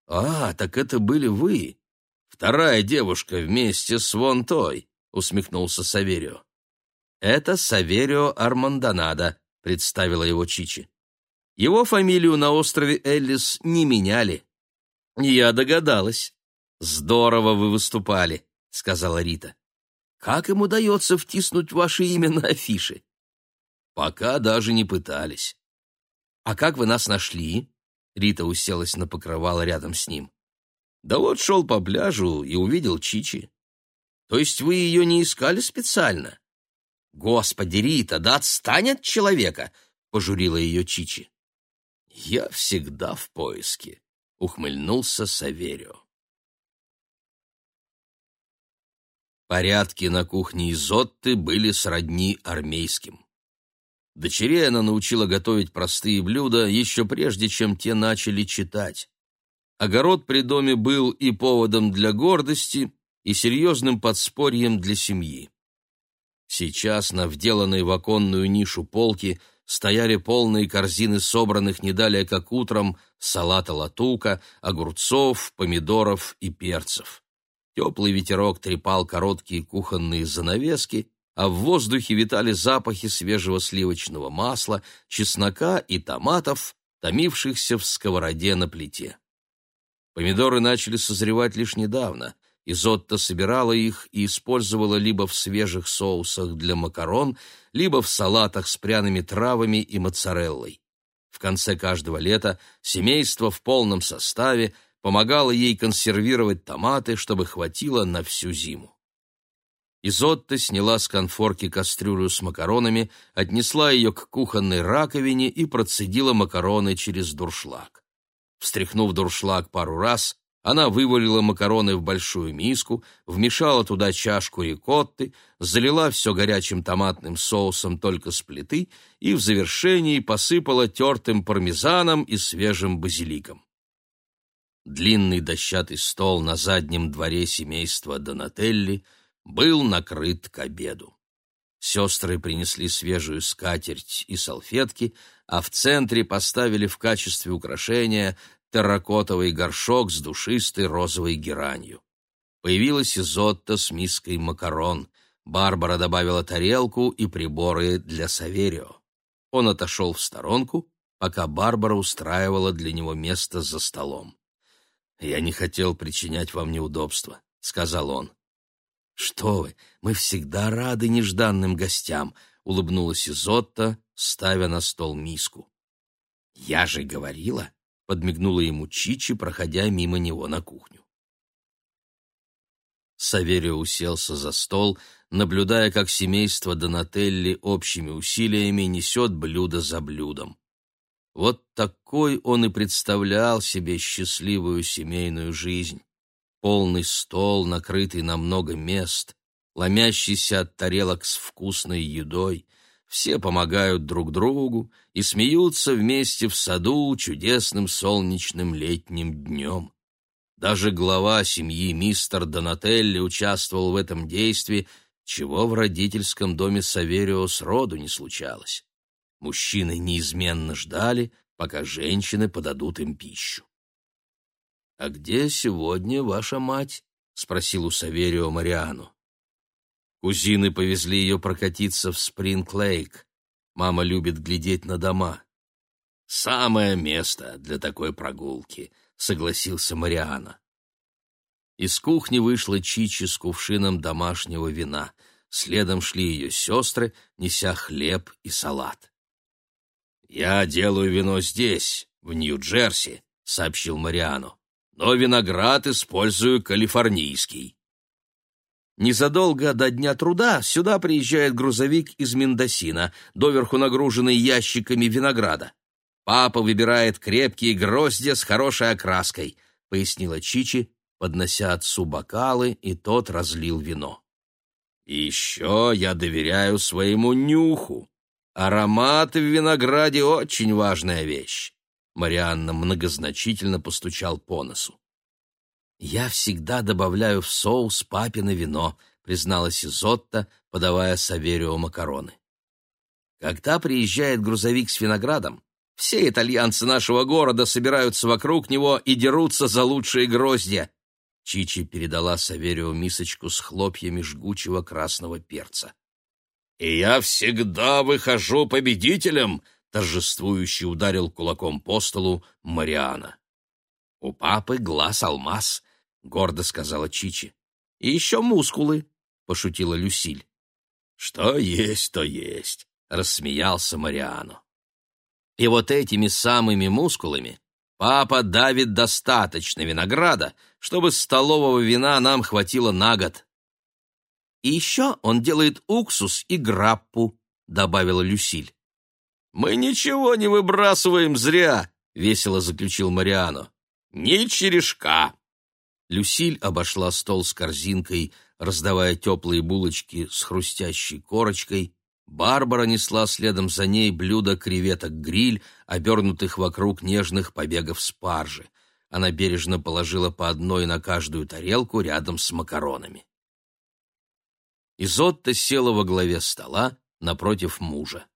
«А, так это были вы. Вторая девушка вместе с вон той», — усмехнулся Саверио. «Это Саверио Армандонадо», — представила его Чичи. «Его фамилию на острове Эллис не меняли». «Я догадалась. Здорово вы выступали», — сказала Рита. «Как им удается втиснуть ваше имя на афиши?» «Пока даже не пытались». «А как вы нас нашли?» Рита уселась на покрывало рядом с ним. «Да вот шел по пляжу и увидел Чичи». «То есть вы ее не искали специально?» «Господи, Рита, да отстань от человека!» — пожурила ее Чичи. «Я всегда в поиске», — ухмыльнулся Саверио. Порядки на кухне Изотты были сродни армейским. Дочерей она научила готовить простые блюда еще прежде, чем те начали читать. Огород при доме был и поводом для гордости, и серьезным подспорьем для семьи. Сейчас на вделанной в оконную нишу полки стояли полные корзины собранных не далее как утром салата латука, огурцов, помидоров и перцев. Теплый ветерок трепал короткие кухонные занавески, а в воздухе витали запахи свежего сливочного масла, чеснока и томатов, томившихся в сковороде на плите. Помидоры начали созревать лишь недавно. Изотта собирала их и использовала либо в свежих соусах для макарон, либо в салатах с пряными травами и моцареллой. В конце каждого лета семейство в полном составе помогало ей консервировать томаты, чтобы хватило на всю зиму. Изотта сняла с конфорки кастрюлю с макаронами, отнесла ее к кухонной раковине и процедила макароны через дуршлаг. Встряхнув дуршлаг пару раз, она вывалила макароны в большую миску, вмешала туда чашку рикотты, залила все горячим томатным соусом только с плиты и в завершении посыпала тертым пармезаном и свежим базиликом. Длинный дощатый стол на заднем дворе семейства Донателли был накрыт к обеду. Сестры принесли свежую скатерть и салфетки, а в центре поставили в качестве украшения терракотовый горшок с душистой розовой геранью. Появилась Изотта с миской макарон. Барбара добавила тарелку и приборы для Саверио. Он отошел в сторонку, пока Барбара устраивала для него место за столом. «Я не хотел причинять вам неудобства», — сказал он. «Что вы, мы всегда рады нежданным гостям», — улыбнулась Изотта, ставя на стол миску. «Я же говорила, подмигнула ему Чичи, проходя мимо него на кухню. Саверио уселся за стол, наблюдая, как семейство Донателли общими усилиями несет блюдо за блюдом. Вот такой он и представлял себе счастливую семейную жизнь. Полный стол, накрытый на много мест, ломящийся от тарелок с вкусной едой — все помогают друг другу и смеются вместе в саду чудесным солнечным летним днем. Даже глава семьи мистер Донателли участвовал в этом действии, чего в родительском доме Саверио сроду не случалось. Мужчины неизменно ждали, пока женщины подадут им пищу. «А где сегодня ваша мать?» — спросил у Саверио Мариану. Кузины повезли ее прокатиться в Спринг-Лейк. Мама любит глядеть на дома. «Самое место для такой прогулки», — согласился Мариана. Из кухни вышла Чичи с кувшином домашнего вина. Следом шли ее сестры, неся хлеб и салат. «Я делаю вино здесь, в Нью-Джерси», — сообщил Мариану. «Но виноград использую калифорнийский». Незадолго до Дня труда сюда приезжает грузовик из Мендосина, доверху нагруженный ящиками винограда. Папа выбирает крепкие гроздья с хорошей окраской, пояснила Чичи, поднося отцу бокалы, и тот разлил вино. Еще я доверяю своему нюху. Аромат в винограде — очень важная вещь. Марианна многозначительно постучал по носу. «Я всегда добавляю в соус папино вино», — призналась Изотта, подавая Саверио макароны. «Когда приезжает грузовик с виноградом, все итальянцы нашего города собираются вокруг него и дерутся за лучшие гроздья». Чичи передала Саверио мисочку с хлопьями жгучего красного перца. «И я всегда выхожу победителем!» — торжествующе ударил кулаком по столу Мариана. «У папы глаз алмаз», — гордо сказала Чичи. «И еще мускулы», — пошутила Люсиль. «Что есть, то есть», — рассмеялся Мариано. «И вот этими самыми мускулами папа давит достаточно винограда, чтобы столового вина нам хватило на год». И еще он делает уксус и граппу», — добавила Люсиль. «Мы ничего не выбрасываем зря», — весело заключил Мариано. «Ни черешка». Люсиль обошла стол с корзинкой, раздавая теплые булочки с хрустящей корочкой. Барбара несла следом за ней блюдо креветок-гриль, обернутых вокруг нежных побегов спаржи. Она бережно положила по одной на каждую тарелку рядом с макаронами. Изотта села во главе стола напротив мужа.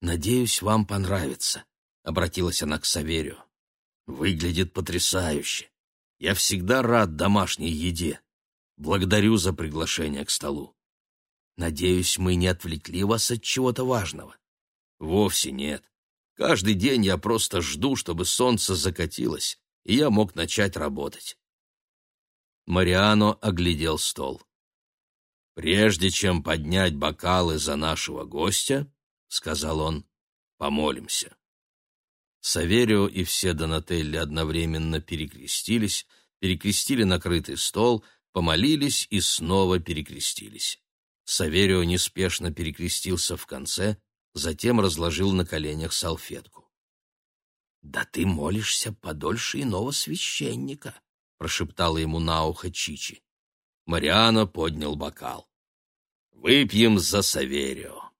«Надеюсь, вам понравится», — обратилась она к Саверию. «Выглядит потрясающе. Я всегда рад домашней еде. Благодарю за приглашение к столу. Надеюсь, мы не отвлекли вас от чего-то важного». «Вовсе нет. Каждый день я просто жду, чтобы солнце закатилось, и я мог начать работать». Мариано оглядел стол. «Прежде чем поднять бокалы за нашего гостя, — сказал он, — помолимся». Саверио и все Донателли одновременно перекрестились, перекрестили накрытый стол, помолились и снова перекрестились. Саверио неспешно перекрестился в конце, затем разложил на коленях салфетку. «Да ты молишься подольше иного священника», — прошептала ему на ухо Чичи. Мариано поднял бокал. «Выпьем за Саверио.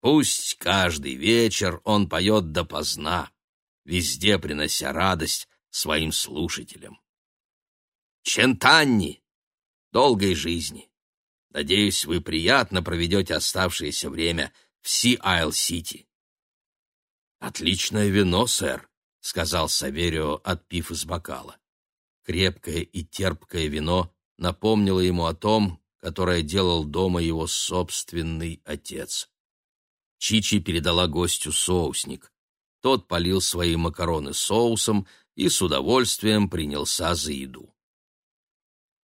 Пусть каждый вечер он поет допоздна, везде принося радость своим слушателям. Чентанни! Долгой жизни! Надеюсь, вы приятно проведете оставшееся время в Си-Айл-Сити». «Отличное вино, сэр», — сказал Саверио, отпив из бокала. Крепкое и терпкое вино напомнило ему о том, которое делал дома его собственный отец. Чичи передала гостю соусник. Тот полил свои макароны соусом и с удовольствием принялся за еду.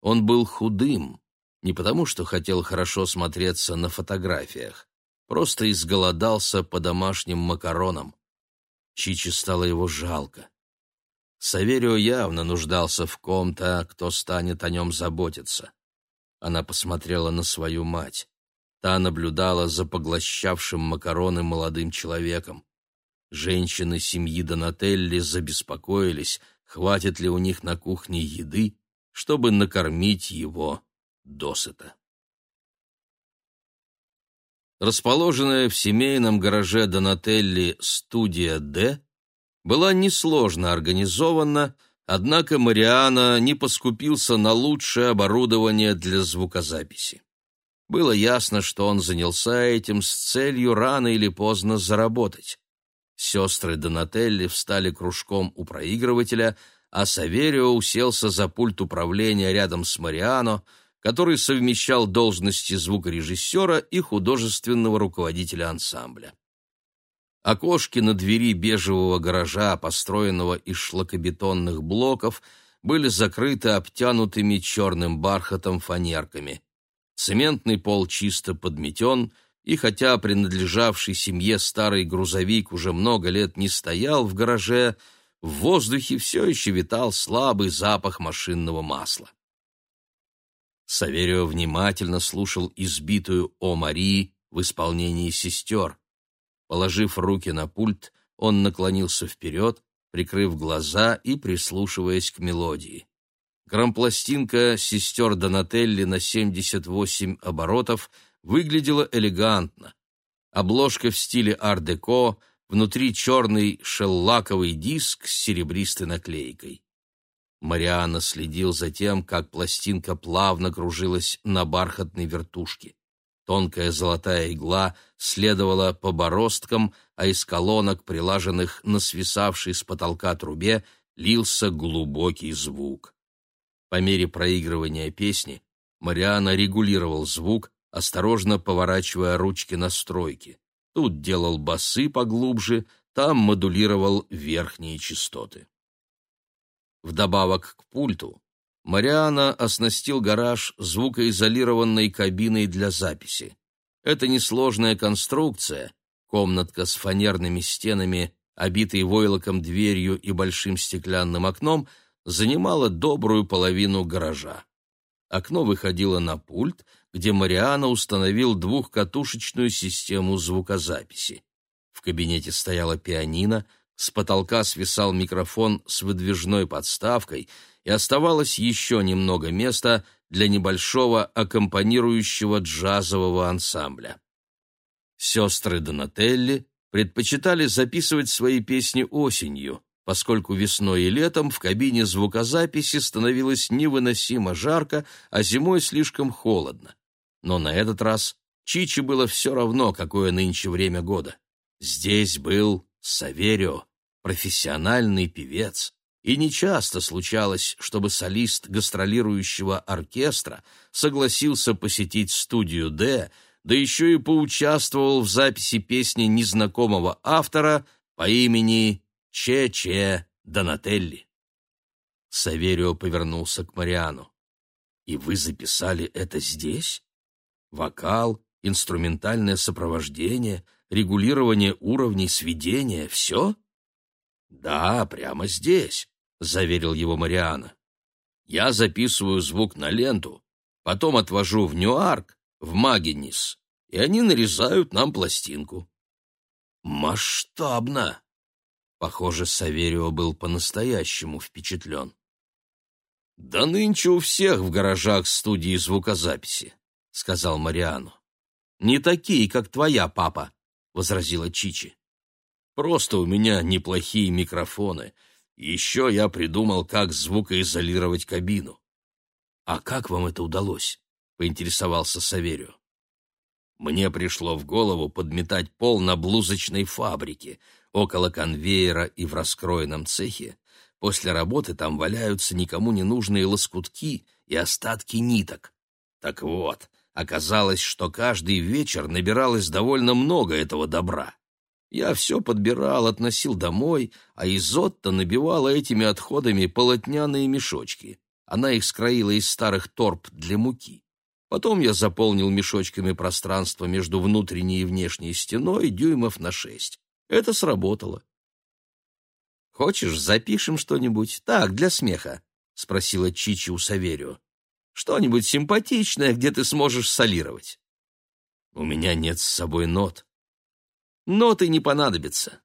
Он был худым, не потому что хотел хорошо смотреться на фотографиях, просто изголодался по домашним макаронам. Чичи стало его жалко. Саверио явно нуждался в ком-то, кто станет о нем заботиться. Она посмотрела на свою мать. Та наблюдала за поглощавшим макароны молодым человеком. Женщины семьи Донателли забеспокоились, хватит ли у них на кухне еды, чтобы накормить его досыта. Расположенная в семейном гараже Донателли студия «Д» была несложно организована, однако Мариана не поскупился на лучшее оборудование для звукозаписи. Было ясно, что он занялся этим с целью рано или поздно заработать. Сестры Донателли встали кружком у проигрывателя, а Саверио уселся за пульт управления рядом с Мариано, который совмещал должности звукорежиссера и художественного руководителя ансамбля. Окошки на двери бежевого гаража, построенного из шлакобетонных блоков, были закрыты обтянутыми черным бархатом фанерками. Цементный пол чисто подметен, и хотя принадлежавший семье старый грузовик уже много лет не стоял в гараже, в воздухе все еще витал слабый запах машинного масла. Саверио внимательно слушал избитую «О Марии» в исполнении сестер. Положив руки на пульт, он наклонился вперед, прикрыв глаза и прислушиваясь к мелодии. Грампластинка сестер Донателли на 78 оборотов выглядела элегантно. обложка в стиле ар-деко, внутри черный шеллаковый диск с серебристой наклейкой. Мариана следил за тем, как пластинка плавно кружилась на бархатной вертушке. Тонкая золотая игла следовала по бороздкам, а из колонок, прилаженных на свисавшей с потолка трубе, лился глубокий звук. По мере проигрывания песни Мариана регулировал звук, осторожно поворачивая ручки настройки. Тут делал басы поглубже, там модулировал верхние частоты. Вдобавок к пульту Мариана оснастил гараж звукоизолированной кабиной для записи. Это несложная конструкция, комнатка с фанерными стенами, обитой войлоком дверью и большим стеклянным окном, занимала добрую половину гаража. Окно выходило на пульт, где Мариана установил двухкатушечную систему звукозаписи. В кабинете стояла пианино, с потолка свисал микрофон с выдвижной подставкой, и оставалось еще немного места для небольшого аккомпанирующего джазового ансамбля. Сестры Донателли предпочитали записывать свои песни осенью, поскольку весной и летом в кабине звукозаписи становилось невыносимо жарко, а зимой слишком холодно. Но на этот раз Чичи было все равно, какое нынче время года. Здесь был Саверио, профессиональный певец, и нечасто случалось, чтобы солист гастролирующего оркестра согласился посетить студию «Д», да еще и поучаствовал в записи песни незнакомого автора по имени Че-Че Донателли. Саверио повернулся к Мариану. «И вы записали это здесь? Вокал, инструментальное сопровождение, регулирование уровней сведения — все?» «Да, прямо здесь», — заверил его Мариана. «Я записываю звук на ленту, потом отвожу в Ньюарк, в Магенис, и они нарезают нам пластинку». «Масштабно!» Похоже, Саверио был по-настоящему впечатлен. «Да нынче у всех в гаражах студии звукозаписи», — сказал Мариану. «Не такие, как твоя папа», — возразила Чичи. «Просто у меня неплохие микрофоны. Еще я придумал, как звукоизолировать кабину». «А как вам это удалось?» — поинтересовался Саверио. Мне пришло в голову подметать пол на блузочной фабрике, около конвейера и в раскроенном цехе, после работы там валяются никому не нужные лоскутки и остатки ниток. Так вот, оказалось, что каждый вечер набиралось довольно много этого добра. Я все подбирал, относил домой, а Изотта набивала этими отходами полотняные мешочки. Она их скроила из старых торб для муки. Потом я заполнил мешочками пространство между внутренней и внешней стеной дюймов на шесть. Это сработало. «Хочешь, запишем что-нибудь? Так, для смеха», — спросила Чичи у Саверио. «Что-нибудь симпатичное, где ты сможешь солировать». «У меня нет с собой нот». «Ноты не понадобятся».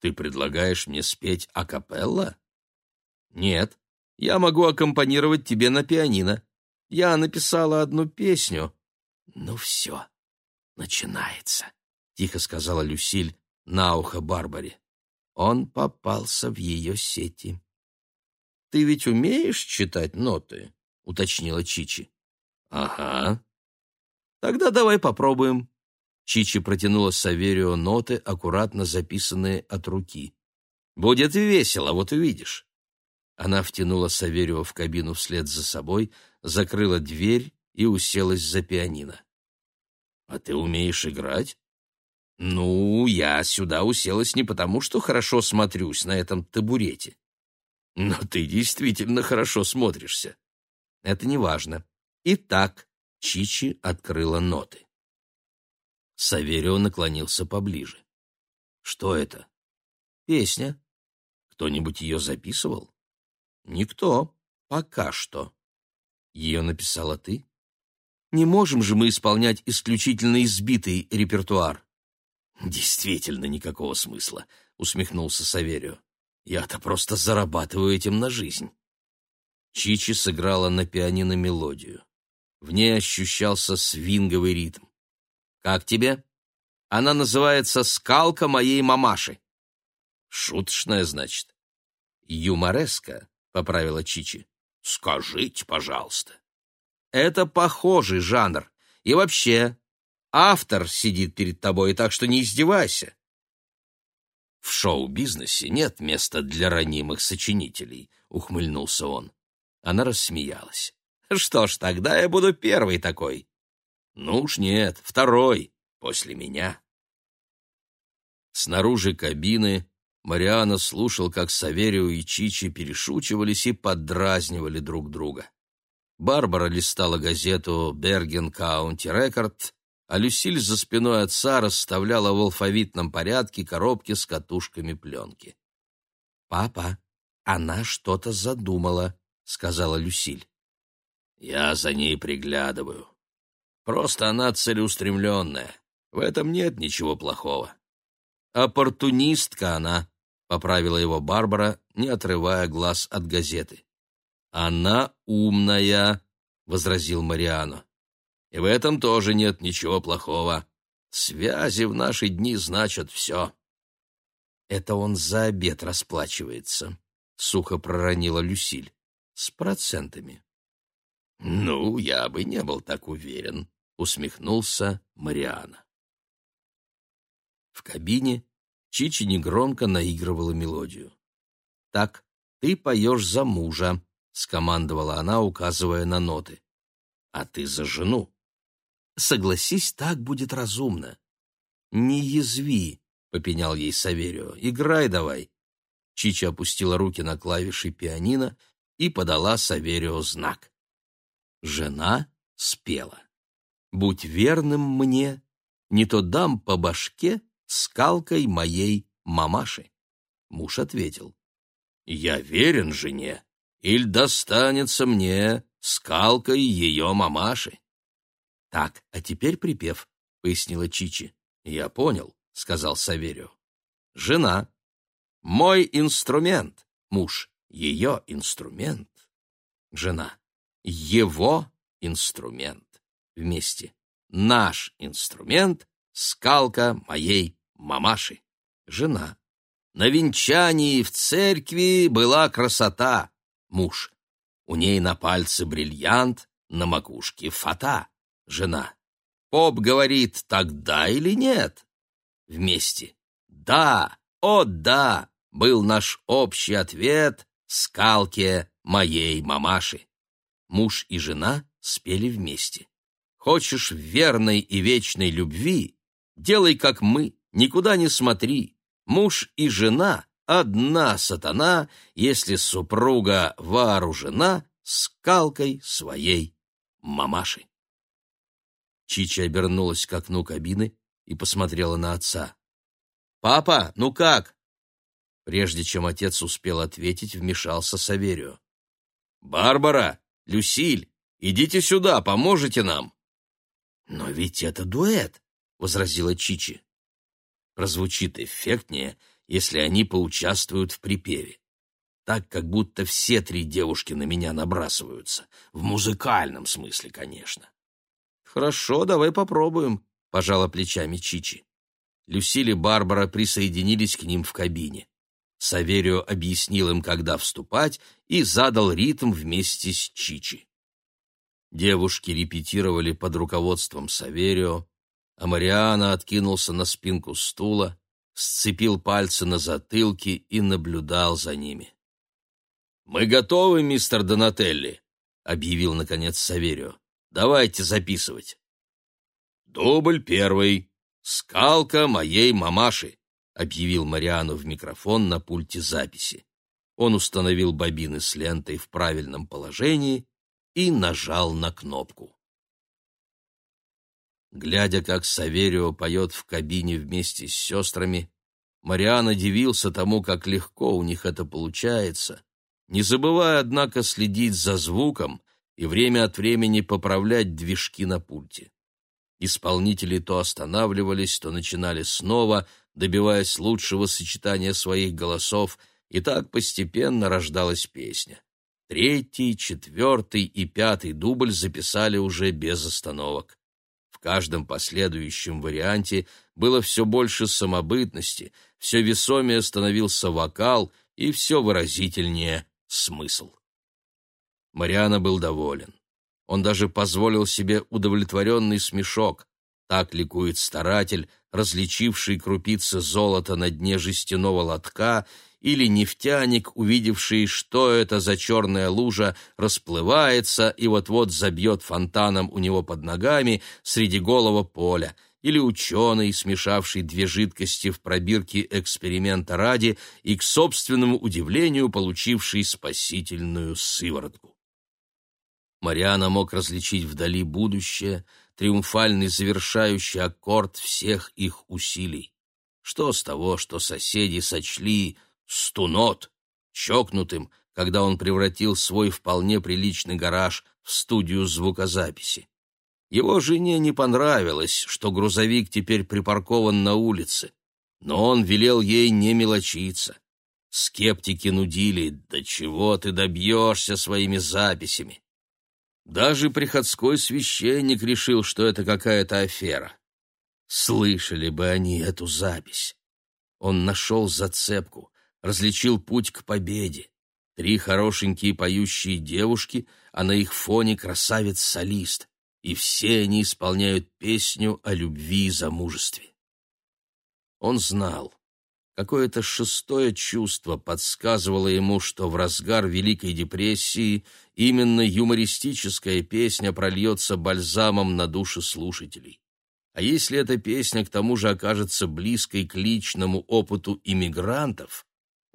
«Ты предлагаешь мне спеть акапелла?» «Нет, я могу аккомпанировать тебе на пианино. Я написала одну песню». «Ну все, начинается», — тихо сказала Люсиль, на ухо Барбаре. Он попался в ее сети. «Ты ведь умеешь читать ноты?» — уточнила Чичи. «Ага». «Тогда давай попробуем». Чичи протянула Саверио ноты, аккуратно записанные от руки. «Будет весело, вот увидишь». Она втянула Саверио в кабину вслед за собой, закрыла дверь и уселась за пианино. «А ты умеешь играть?» Ну, я сюда уселась не потому, что хорошо смотрюсь на этом табурете. Но ты действительно хорошо смотришься. Это не важно. Итак, Чичи открыла ноты. Саверио наклонился поближе. Что это? Песня. Кто-нибудь ее записывал? Никто. Пока что. Ее написала ты? Не можем же мы исполнять исключительно избитый репертуар. Действительно никакого смысла, усмехнулся Саверио. Я-то просто зарабатываю этим на жизнь. Чичи сыграла на пианино мелодию. В ней ощущался свинговый ритм. Как тебе? Она называется «Скалка моей мамаши». Шуточная, значит. Юмореска, поправила Чичи. Скажите, пожалуйста. Это похожий жанр. И вообще, автор сидит перед тобой, так что не издевайся. В шоу-бизнесе нет места для ранимых сочинителей, ухмыльнулся он. Она рассмеялась. Что ж, тогда я буду первый такой. Ну уж нет, второй, после меня. Снаружи кабины Мариано слушал, как Саверио и Чичи перешучивались и поддразнивали друг друга. Барбара листала газету «Bergen County Record», а Люсиль за спиной отца расставляла в алфавитном порядке коробки с катушками пленки. «Папа, она что-то задумала», — сказала Люсиль. «Я за ней приглядываю. Просто она целеустремленная. В этом нет ничего плохого. Оппортунистка она», — поправила его Барбара, не отрывая глаз от газеты. «Она умная», — возразил Мариано. «И в этом тоже нет ничего плохого. Связи в наши дни значат все». «Это он за обед расплачивается», — сухо проронила Люсиль. «С процентами». «Ну, я бы не был так уверен», — усмехнулся Мариана. В кабине Чичи негромко наигрывала мелодию. «Так, ты поешь за мужа», — скомандовала она, указывая на ноты. «А ты за жену». «Согласись, так будет разумно». «Не язви», — попенял ей Саверио. «Играй давай». Чичи опустила руки на клавиши пианино и подала Саверио знак. Жена спела. «Будь верным мне, не то дам по башке скалкой моей мамаши. Муж ответил, «Я верен жене, иль достанется мне скалкой ее мамаши». «Так, а теперь припев», — пояснила Чичи. «Я понял», — сказал Саверио. «Жена. Мой инструмент. Муж. Ее инструмент. Жена. Его инструмент. Вместе. Наш инструмент — скалка моей мамаши, жена. На венчании в церкви была красота, муж. У ней на пальце бриллиант, на макушке фата, жена. Поп говорит, тогда или нет? Вместе. Да, о да, был наш общий ответ скалке моей мамаши. Муж и жена спели вместе. Хочешь верной и вечной любви, делай, как мы, Никуда не смотри. Муж и жена — одна сатана, если супруга вооружена скалкой своей мамаши. Чича обернулась к окну кабины и посмотрела на отца. «Папа, ну как?» Прежде чем отец успел ответить, вмешался Саверио. «Барбара, Люсиль, идите сюда, поможете нам!» «Но ведь это дуэт!» — возразила Чичи прозвучит эффектнее, если они поучаствуют в припеве. Так, как будто все три девушки на меня набрасываются. В музыкальном смысле, конечно. «Хорошо, давай попробуем», — пожала плечами Чичи. Люсиль и Барбара присоединились к ним в кабине. Саверио объяснил им, когда вступать, и задал ритм вместе с Чичи. Девушки репетировали под руководством Саверио, а Мариана откинулся на спинку стула, сцепил пальцы на затылке и наблюдал за ними. «Мы готовы, мистер Донателли», — объявил, наконец, Саверио. «Давайте записывать». «Дубль первый. Скалка моей мамаши», — объявил Мариану в микрофон на пульте записи. Он установил бобины с лентой в правильном положении и нажал на кнопку. Глядя, как Саверио поет в кабине вместе с сестрами, Мариана дивился тому, как легко у них это получается, не забывая, однако, следить за звуком и время от времени поправлять движки на пульте. Исполнители то останавливались, то начинали снова, добиваясь лучшего сочетания своих голосов, и так постепенно рождалась песня. Третий, четвертый и пятый дубль записали уже без остановок каждом последующем варианте было все больше самобытности, все весомее становился вокал и все выразительнее смысл. Мариана был доволен. Он даже позволил себе удовлетворенный смешок. Так ликует старатель, различивший крупицы золота на дне жестяного лотка, или нефтяник, увидевший, что это за черная лужа расплывается и вот-вот забьет фонтаном у него под ногами среди голого поля, или ученый, смешавший две жидкости в пробирке эксперимента ради и, к собственному удивлению, получивший спасительную сыворотку. Мариана мог различить вдали будущее, триумфальный завершающий аккорд всех их усилий. Что с того, что соседи сочли стунот чокнутым, когда он превратил свой вполне приличный гараж в студию звукозаписи? Его жене не понравилось, что грузовик теперь припаркован на улице, но он велел ей не мелочиться. Скептики нудили, до чего ты добьешься своими записями. Даже приходской священник решил, что это какая-то афера. Слышали бы они эту запись. Он нашел зацепку, различил путь к победе. Три хорошенькие поющие девушки, а на их фоне красавец-солист, и все они исполняют песню о любви и замужестве. Он знал, Какое-то шестое чувство подсказывало ему, что в разгар Великой депрессии именно юмористическая песня прольется бальзамом на души слушателей. А если эта песня к тому же окажется близкой к личному опыту иммигрантов,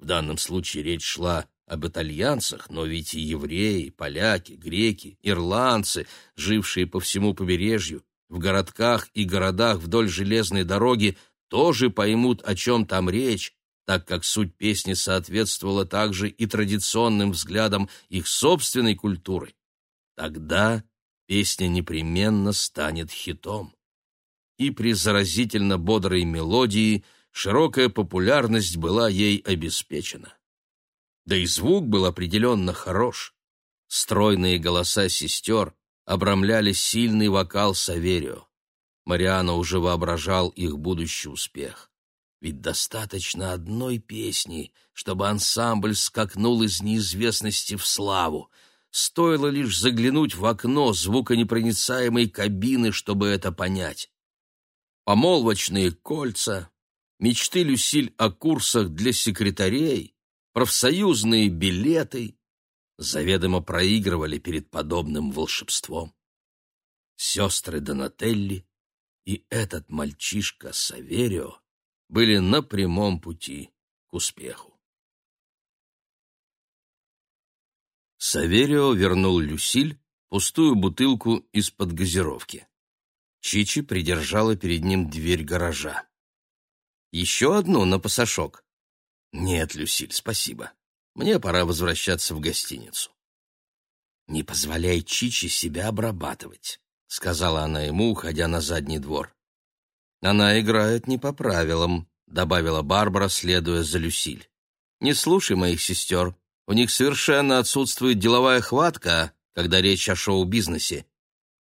в данном случае речь шла об итальянцах, но ведь и евреи, поляки, греки, ирландцы, жившие по всему побережью, в городках и городах вдоль железной дороги, тоже поймут, о чем там речь, так как суть песни соответствовала также и традиционным взглядам их собственной культуры. Тогда песня непременно станет хитом. И при заразительно бодрой мелодии широкая популярность была ей обеспечена. Да и звук был определенно хорош. Стройные голоса сестер обрамляли сильный вокал Саверио. Мариано уже воображал их будущий успех. Ведь достаточно одной песни, чтобы ансамбль скакнул из неизвестности в славу. Стоило лишь заглянуть в окно звуконепроницаемой кабины, чтобы это понять. Помолвочные кольца, мечты Люсиль о курсах для секретарей, профсоюзные билеты заведомо проигрывали перед подобным волшебством. Сестры Донателли и этот мальчишка Саверио были на прямом пути к успеху. Саверио вернул Люсиль пустую бутылку из-под газировки. Чичи придержала перед ним дверь гаража. «Еще одну на пасашок?» «Нет, Люсиль, спасибо. Мне пора возвращаться в гостиницу». «Не позволяй Чичи себя обрабатывать сказала она ему, уходя на задний двор. Она играет не по правилам, добавила Барбара, следуя за Люсиль. Не слушай моих сестер. У них совершенно отсутствует деловая хватка, когда речь о шоу-бизнесе.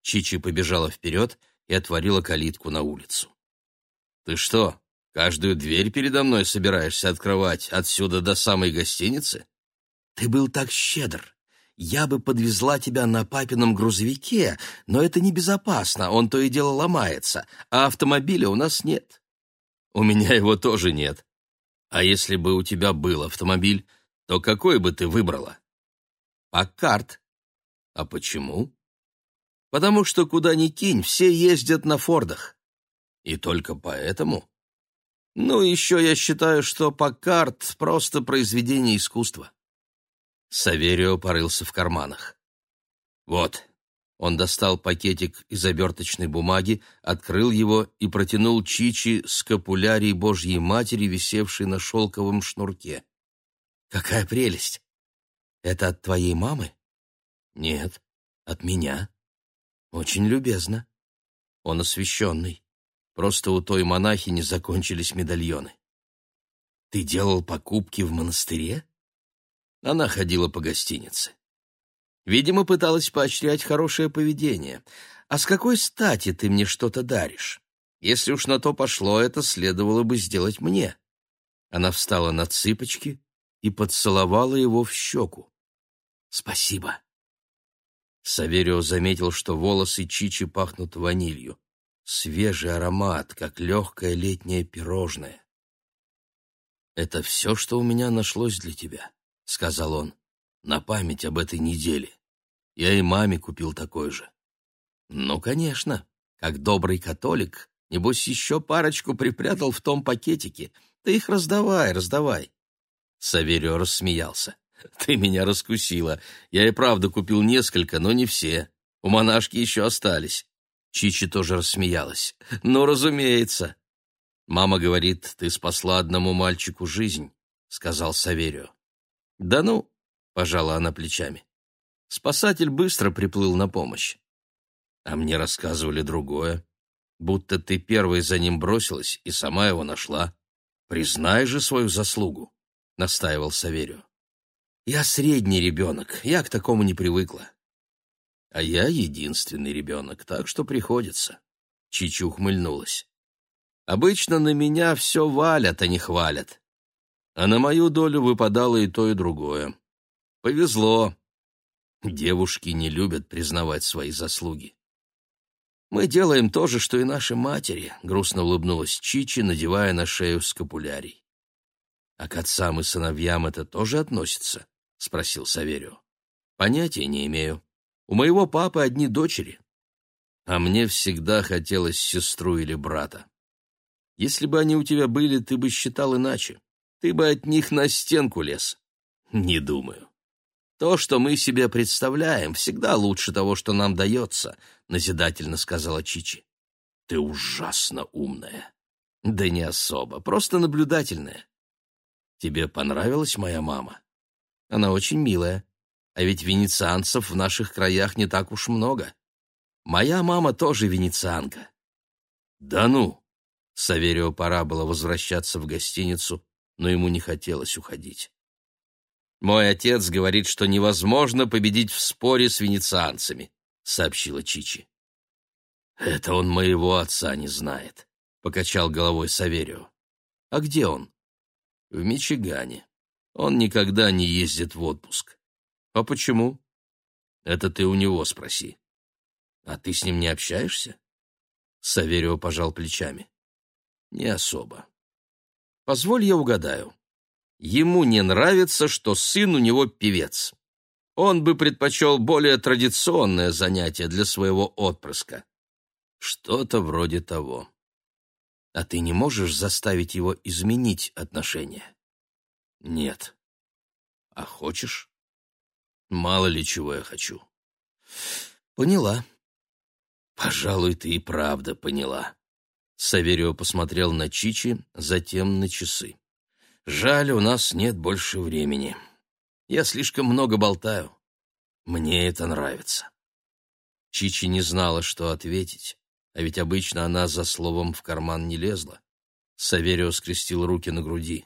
Чичи побежала вперед и отворила калитку на улицу. Ты что, каждую дверь передо мной собираешься открывать отсюда до самой гостиницы? Ты был так щедр. Я бы подвезла тебя на папином грузовике, но это небезопасно, он то и дело ломается, а автомобиля у нас нет. У меня его тоже нет. А если бы у тебя был автомобиль, то какой бы ты выбрала? Паккарт. А почему? Потому что куда ни кинь, все ездят на Фордах. И только поэтому? Ну, еще я считаю, что Паккарт — просто произведение искусства. Саверио порылся в карманах. «Вот». Он достал пакетик из оберточной бумаги, открыл его и протянул Чичи скапулярий Божьей Матери, висевшей на шелковом шнурке. «Какая прелесть! Это от твоей мамы?» «Нет, от меня. Очень любезно. Он освященный. Просто у той монахини закончились медальоны». «Ты делал покупки в монастыре?» Она ходила по гостинице. Видимо, пыталась поощрять хорошее поведение. «А с какой стати ты мне что-то даришь? Если уж на то пошло, это следовало бы сделать мне». Она встала на цыпочки и поцеловала его в щеку. «Спасибо». Саверио заметил, что волосы Чичи пахнут ванилью. Свежий аромат, как легкое летнее пирожное. «Это все, что у меня нашлось для тебя», — сказал он, — «на память об этой неделе. Я и маме купил такой же». «Ну, конечно, как добрый католик, небось еще парочку припрятал в том пакетике. Ты их раздавай, раздавай». Саверио рассмеялся. «Ты меня раскусила. Я и правда купил несколько, но не все. У монашки еще остались. Чичи тоже рассмеялась. «Ну, разумеется». «Мама говорит, ты спасла одному мальчику жизнь», — сказал Саверио. «Да ну», — пожала она плечами. Спасатель быстро приплыл на помощь. А мне рассказывали другое. Будто ты первой за ним бросилась и сама его нашла. Признай же свою заслугу, — настаивал Саверио. Я средний ребенок, я к такому не привыкла. А я единственный ребенок, так что приходится. Чичи ухмыльнулась. Обычно на меня все валят, а не хвалят. А на мою долю выпадало и то, и другое. Повезло. Девушки не любят признавать свои заслуги. «Мы делаем то же, что и наши матери», — грустно улыбнулась Чичи, надевая на шею скапулярий. «А к отцам и сыновьям это тоже относится?» — спросил Саверио. «Понятия не имею. У моего папы одни дочери. А мне всегда хотелось сестру или брата. Если бы они у тебя были, ты бы считал иначе. Ты бы от них на стенку лез. Не думаю. То, что мы себе представляем, всегда лучше того, что нам дается, назидательно сказала Чичи. Ты ужасно умная. Да не особо, просто наблюдательная. Тебе понравилась моя мама? Она очень милая. А ведь венецианцев в наших краях не так уж много. Моя мама тоже венецианка. Да ну! Саверио пора было возвращаться в гостиницу, но ему не хотелось уходить. «Мой отец говорит, что невозможно победить в споре с венецианцами», — сообщила Чичи. «Это он моего отца не знает», — покачал головой Саверио. «А где он?» «В Мичигане. Он никогда не ездит в отпуск. «А почему?» «Это ты у него спроси». «А ты с ним не общаешься?» Саверио пожал плечами. «Не особо. Позволь я угадаю. Ему не нравится, что сын у него певец. Он бы предпочел более традиционное занятие для своего отпрыска. Что-то вроде того. А ты не можешь заставить его изменить отношения? Нет. А хочешь? Мало ли чего я хочу. Поняла. Пожалуй, ты и правда поняла. Саверио посмотрел на Чичи, затем на часы. Жаль, у нас нет больше времени. Я слишком много болтаю. Мне это нравится. Чичи не знала, что ответить, а ведь обычно она за словом в карман не лезла. Саверио скрестил руки на груди.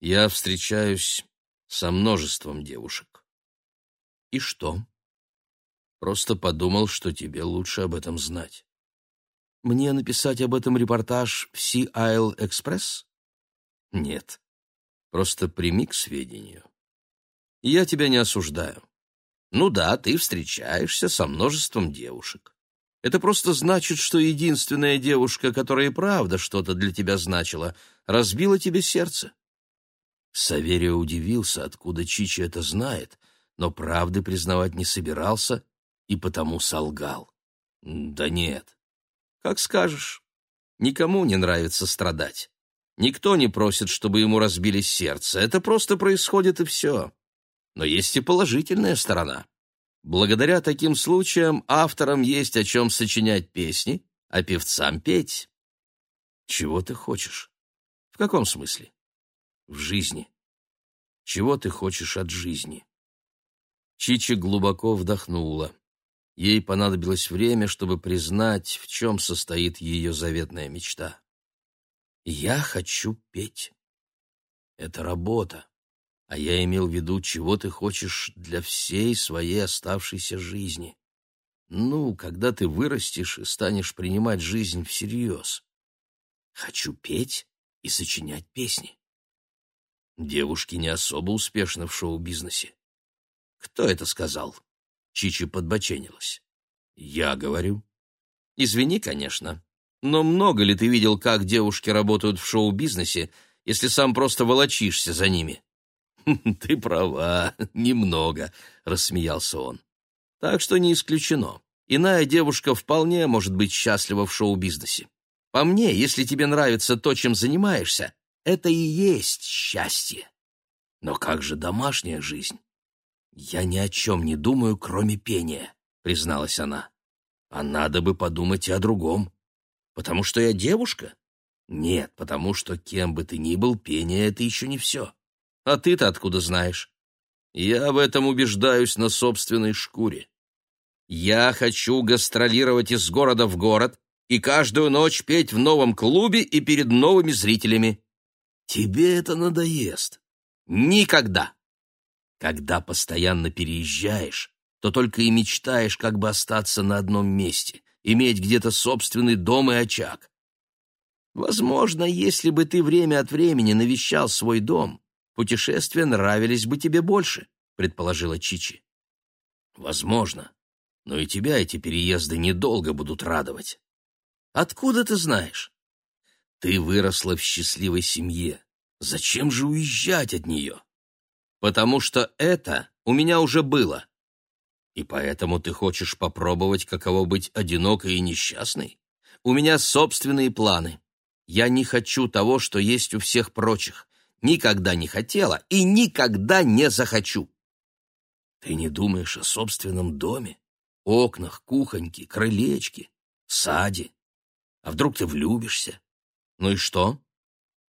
Я встречаюсь со множеством девушек. И что? Просто подумал, что тебе лучше об этом знать. Мне написать об этом репортаж в Sea Isle Express? Нет. Просто прими к сведению. Я тебя не осуждаю. Ну да, ты встречаешься со множеством девушек. Это просто значит, что единственная девушка, которая и правда что-то для тебя значила, разбила тебе сердце. Саверия удивился, откуда Чичи это знает — но правды признавать не собирался и потому солгал. «Да нет. Как скажешь. Никому не нравится страдать. Никто не просит, чтобы ему разбили сердце. Это просто происходит и все. Но есть и положительная сторона. Благодаря таким случаям авторам есть о чем сочинять песни, а певцам петь. Чего ты хочешь? В каком смысле? В жизни. Чего ты хочешь от жизни? Чичи глубоко вдохнула. Ей понадобилось время, чтобы признать, в чем состоит ее заветная мечта. «Я хочу петь. Это работа, а я имел в виду, чего ты хочешь для всей своей оставшейся жизни. Ну, когда ты вырастешь и станешь принимать жизнь всерьез. Хочу петь и сочинять песни. Девушки не особо успешны в шоу-бизнесе. Кто это сказал? Чичи подбоченилась. Я говорю. Извини, конечно, но много ли ты видел, как девушки работают в шоу-бизнесе, если сам просто волочишься за ними? Ты права, немного, рассмеялся он. Так что не исключено. Иная девушка вполне может быть счастлива в шоу-бизнесе. По мне, если тебе нравится то, чем занимаешься, это и есть счастье. Но как же домашняя жизнь? Я ни о чем не думаю, кроме пения, призналась она. А надо бы подумать и о другом. Потому что я девушка? Нет, потому что кем бы ты ни был, пение — это еще не все. А ты-то откуда знаешь? Я в этом убеждаюсь на собственной шкуре. Я хочу гастролировать из города в город и каждую ночь петь в новом клубе и перед новыми зрителями. Тебе это надоест. Никогда. Когда постоянно переезжаешь, то только и мечтаешь как бы остаться на одном месте, иметь где-то собственный дом и очаг. Возможно, если бы ты время от времени навещал свой дом, путешествия нравились бы тебе больше, предположила Чичи. Возможно, но и тебя эти переезды недолго будут радовать. Откуда ты знаешь? Ты выросла в счастливой семье. Зачем же уезжать от нее? Потому что это у меня уже было. И поэтому ты хочешь попробовать, каково быть одинокой и несчастной? У меня собственные планы. Я не хочу того, что есть у всех прочих. Никогда не хотела и никогда не захочу. Ты не думаешь о собственном доме? Окнах, кухоньке, крылечке, саде? А вдруг ты влюбишься? Ну и что?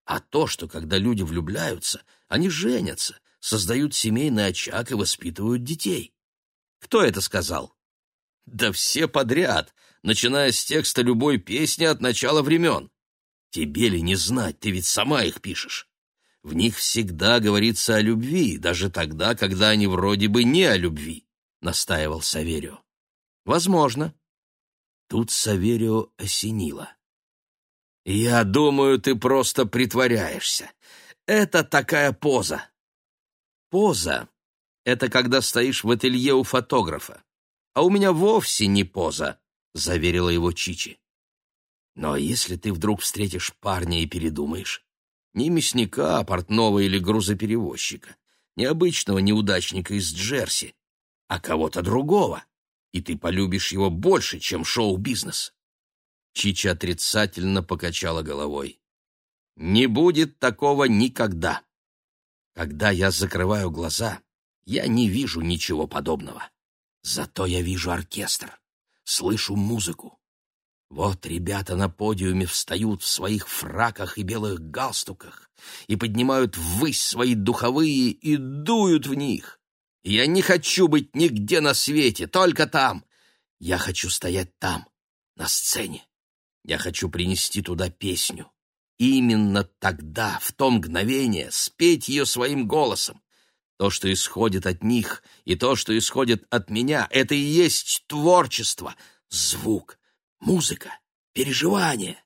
А то, что когда люди влюбляются, они женятся, создают семейный очаг и воспитывают детей. Кто это сказал? Да все подряд, начиная с текста любой песни от начала времен. Тебе ли не знать, ты ведь сама их пишешь. В них всегда говорится о любви, даже тогда, когда они вроде бы не о любви, — настаивал Саверио. Возможно. Тут Саверио осенило. Я думаю, ты просто притворяешься. Это такая поза. Поза — это когда стоишь в ателье у фотографа. А у меня вовсе не поза, — заверила его Чичи. Но если ты вдруг встретишь парня и передумаешь, не мясника, а портного или грузоперевозчика, не обычного неудачника из Джерси, а кого-то другого, и ты полюбишь его больше, чем шоу-бизнес. Чича отрицательно покачала головой. Не будет такого никогда. Когда я закрываю глаза, я не вижу ничего подобного. Зато я вижу оркестр, слышу музыку. Вот ребята на подиуме встают в своих фраках и белых галстуках и поднимают ввысь свои духовые и дуют в них. Я не хочу быть нигде на свете, только там. Я хочу стоять там, на сцене. Я хочу принести туда песню. Именно тогда, в то мгновение, спеть ее своим голосом. То, что исходит от них, и то, что исходит от меня, это и есть творчество, звук, музыка, переживание.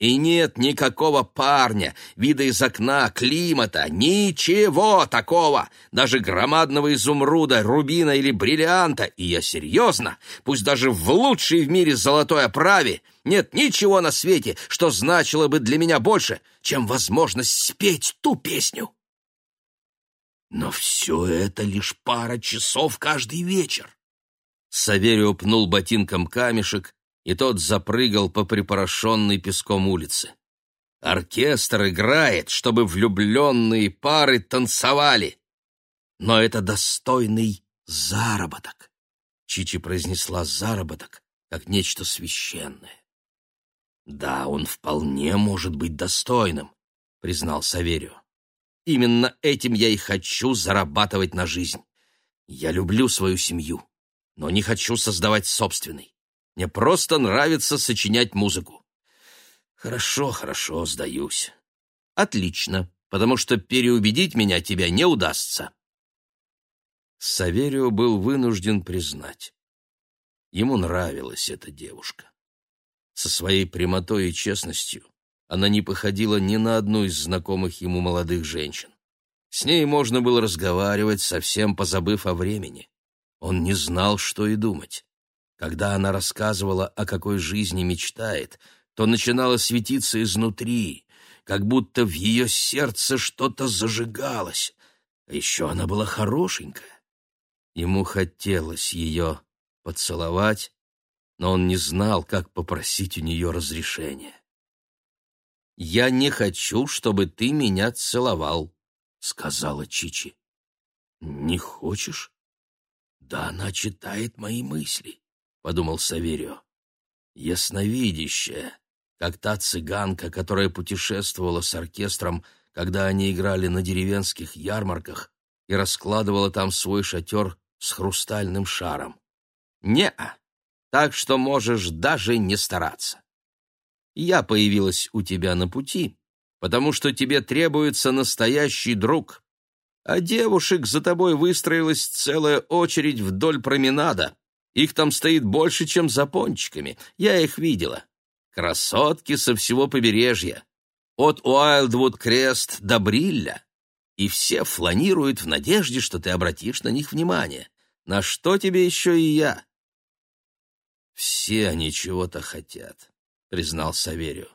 И нет никакого парня, вида из окна, климата, ничего такого, даже громадного изумруда, рубина или бриллианта, и я серьезно, пусть даже в лучшей в мире золотой оправе, нет ничего на свете, что значило бы для меня больше, чем возможность спеть ту песню. Но все это лишь пара часов каждый вечер. Саверио пнул ботинком камешек, и тот запрыгал по припорошенной песком улице. Оркестр играет, чтобы влюбленные пары танцевали. Но это достойный заработок. Чичи произнесла заработок, как нечто священное. Да, он вполне может быть достойным, признал Саверио. Именно этим я и хочу зарабатывать на жизнь. Я люблю свою семью, но не хочу создавать собственный. Мне просто нравится сочинять музыку. Хорошо, хорошо, сдаюсь. Отлично, потому что переубедить меня тебя не удастся. Саверио был вынужден признать. Ему нравилась эта девушка. Со своей прямотой и честностью она не походила ни на одну из знакомых ему молодых женщин. С ней можно было разговаривать, совсем позабыв о времени. Он не знал, что и думать. Когда она рассказывала, о какой жизни мечтает, то начинала светиться изнутри, как будто в ее сердце что-то зажигалось. А еще она была хорошенькая. Ему хотелось ее поцеловать, но он не знал, как попросить у нее разрешения. «Я не хочу, чтобы ты меня целовал», — сказала Чичи. «Не хочешь?» «Да она читает мои мысли», — подумал Саверио. «Ясновидящая, как та цыганка, которая путешествовала с оркестром, когда они играли на деревенских ярмарках и раскладывала там свой шатер с хрустальным шаром. Не-а, так что можешь даже не стараться. Я появилась у тебя на пути, потому что тебе требуется настоящий друг. А девушек за тобой выстроилась целая очередь вдоль променада. Их там стоит больше, чем за пончиками. Я их видела. Красотки со всего побережья. От Уайлдвуд-Крест до Брилля. И все фланируют в надежде, что ты обратишь на них внимание. На что тебе еще и я? Все они чего-то хотят, признал Саверио.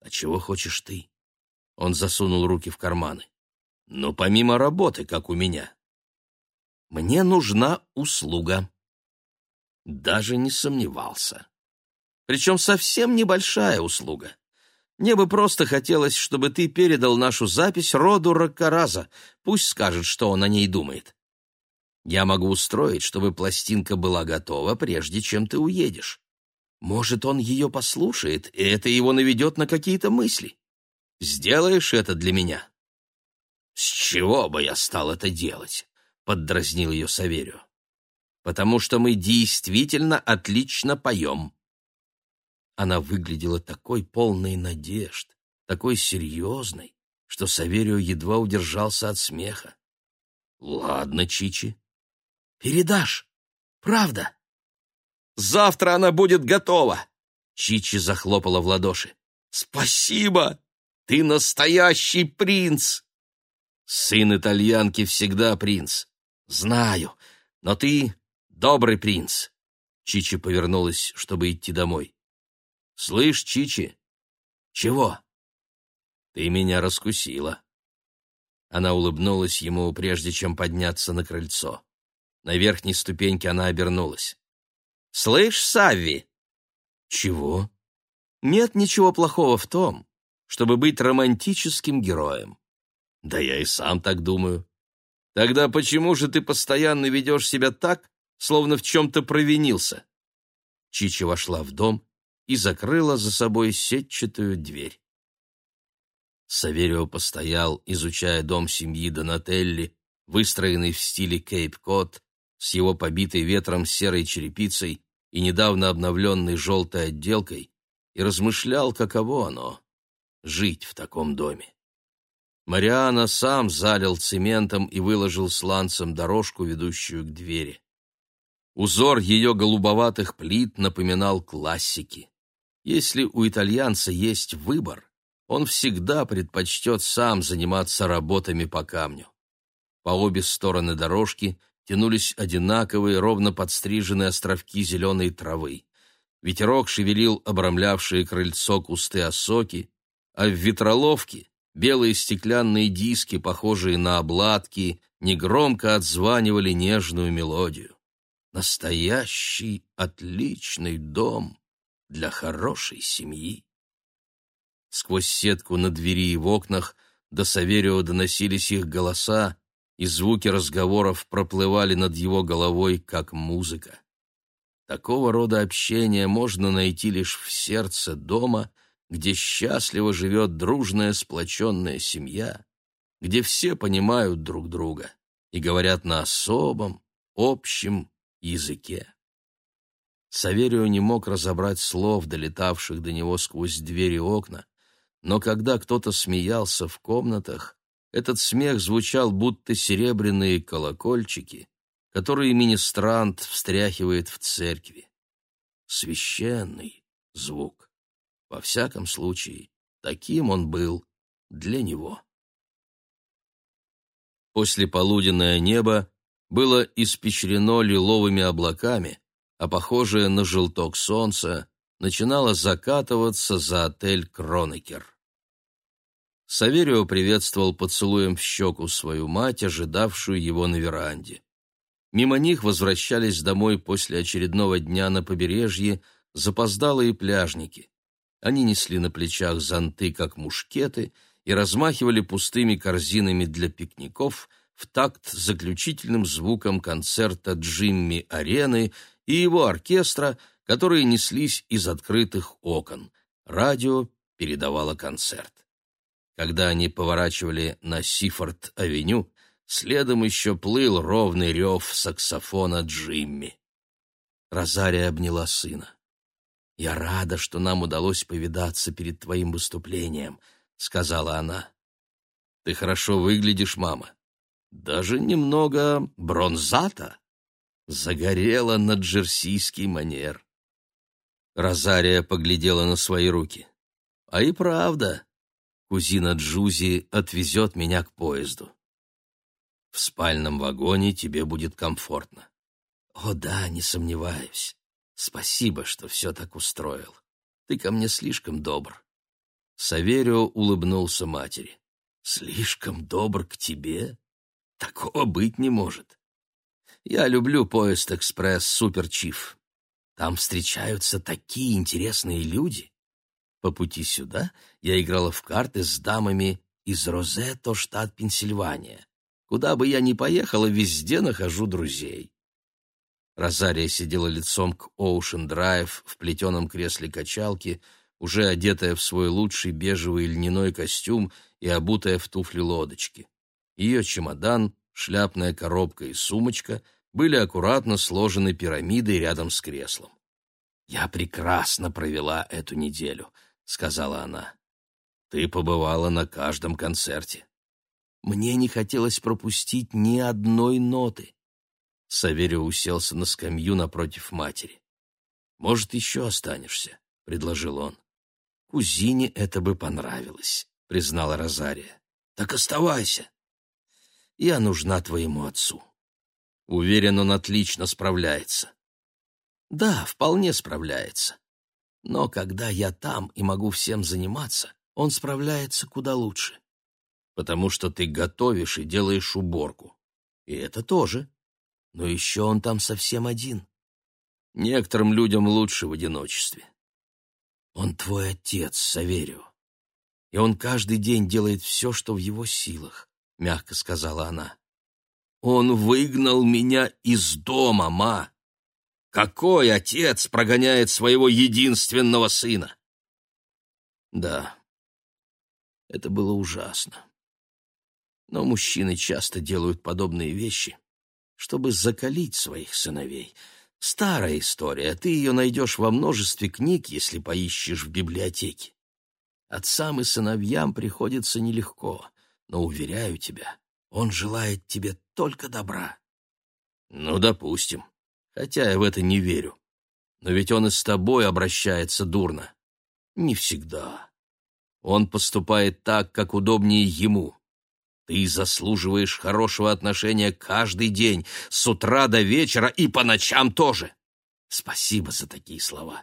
А чего хочешь ты? Он засунул руки в карманы. Ну, помимо работы, как у меня. Мне нужна услуга. Даже не сомневался. Причем совсем небольшая услуга. Мне бы просто хотелось, чтобы ты передал нашу запись роду Раккараза. Пусть скажет, что он о ней думает. Я могу устроить, чтобы пластинка была готова, прежде чем ты уедешь. Может, он ее послушает, и это его наведет на какие-то мысли. Сделаешь это для меня?» «С чего бы я стал это делать?» — поддразнил ее Саверио. «Потому что мы действительно отлично поем». Она выглядела такой полной надежд, такой серьезной, что Саверио едва удержался от смеха. «Ладно, Чичи, Передашь. Правда. Завтра она будет готова. Чичи захлопала в ладоши. Спасибо. Ты настоящий принц. Сын итальянки всегда принц. Знаю, но ты добрый принц. Чичи повернулась, чтобы идти домой. Слышь, Чичи? Чего? Ты меня раскусила. Она улыбнулась ему, прежде чем подняться на крыльцо. На верхней ступеньке она обернулась. «Слышь, Савви!» «Чего?» «Нет ничего плохого в том, чтобы быть романтическим героем». «Да я и сам так думаю». «Тогда почему же ты постоянно ведешь себя так, словно в чем-то провинился?» Чичи вошла в дом и закрыла за собой сетчатую дверь. Саверио постоял, изучая дом семьи Донателли, выстроенный в стиле Кейп-Кот, с его побитой ветром серой черепицей и недавно обновленной желтой отделкой, и размышлял, каково оно — жить в таком доме. Мариана сам залил цементом и выложил сланцем дорожку, ведущую к двери. Узор ее голубоватых плит напоминал классики. Если у итальянца есть выбор, он всегда предпочтет сам заниматься работами по камню. По обе стороны дорожки — тянулись одинаковые, ровно подстриженные островки зеленой травы. Ветерок шевелил обрамлявшие крыльцо кусты осоки, а в ветроловке белые стеклянные диски, похожие на обладки, негромко отзванивали нежную мелодию. Настоящий отличный дом для хорошей семьи. Сквозь сетку на двери и в окнах до Саверио доносились их голоса, и звуки разговоров проплывали над его головой, как музыка. Такого рода общение можно найти лишь в сердце дома, где счастливо живет дружная сплоченная семья, где все понимают друг друга и говорят на особом, общем языке. Саверио не мог разобрать слов, долетавших до него сквозь двери окна, но когда кто-то смеялся в комнатах, этот смех звучал, будто серебряные колокольчики, которые министрант встряхивает в церкви. священный звук. Во всяком случае, таким он был для него. После полуденное небо было испещрено лиловыми облаками, а похожее на желток солнца начинало закатываться за отель Кронекер. Саверио приветствовал поцелуем в щеку свою мать, ожидавшую его на веранде. Мимо них возвращались домой после очередного дня на побережье запоздалые пляжники. Они несли на плечах зонты, как мушкеты, и размахивали пустыми корзинами для пикников в такт заключительным звуком концерта Джимми Арены и его оркестра, которые неслись из открытых окон. Радио передавало концерт. Когда они поворачивали на Сифорд-авеню, следом еще плыл ровный рев саксофона Джимми. Розария обняла сына. «Я рада, что нам удалось повидаться перед твоим выступлением», — сказала она. «Ты хорошо выглядишь, мама. Даже немного бронзата. Загорела на джерсийский манер». Розария поглядела на свои руки. «А и правда, кузина Джузи отвезет меня к поезду. В спальном вагоне тебе будет комфортно. О да, не сомневаюсь. Спасибо, что все так устроил. Ты ко мне слишком добр. Саверио улыбнулся матери. Слишком добр к тебе? Такого быть не может. Я люблю поезд «Экспресс Суперчиф». Там встречаются такие интересные люди. По пути сюда я играла в карты с дамами из Розетто, штат Пенсильвания. Куда бы я ни поехала, везде нахожу друзей. Розария сидела лицом к Оушен-драйв в плетеном кресле качалки, уже одетая в свой лучший бежевый льняной костюм и обутая в туфли-лодочки. Ее чемодан, шляпная коробка и сумочка были аккуратно сложены пирамидой рядом с креслом. «Я прекрасно провела эту неделю», сказала она. Ты побывала на каждом концерте. Мне не хотелось пропустить ни одной ноты. Саверио уселся на скамью напротив матери. Может, еще останешься, предложил он. Кузине это бы понравилось, признала Розария. Так оставайся. Я нужна твоему отцу. Уверен, он отлично справляется. Да, вполне справляется. Но когда я там и могу всем заниматься, он справляется куда лучше. Потому что ты готовишь и делаешь уборку. И это тоже. Но еще он там совсем один. Некоторым людям лучше в одиночестве. Он твой отец, Саверио. И он каждый день делает все, что в его силах, — мягко сказала она. Он выгнал меня из дома, ма. Какой отец прогоняет своего единственного сына? Да, это было ужасно. Но мужчины часто делают подобные вещи, чтобы закалить своих сыновей. Старая история, ты ее найдешь во множестве книг, если поищешь в библиотеке. Отцам и сыновьям приходится нелегко, но, уверяю тебя, он желает тебе только добра. Ну, допустим хотя я в это не верю. Но ведь он и с тобой обращается дурно. Не всегда. Он поступает так, как удобнее ему. Ты заслуживаешь хорошего отношения каждый день, с утра до вечера и по ночам тоже. Спасибо за такие слова,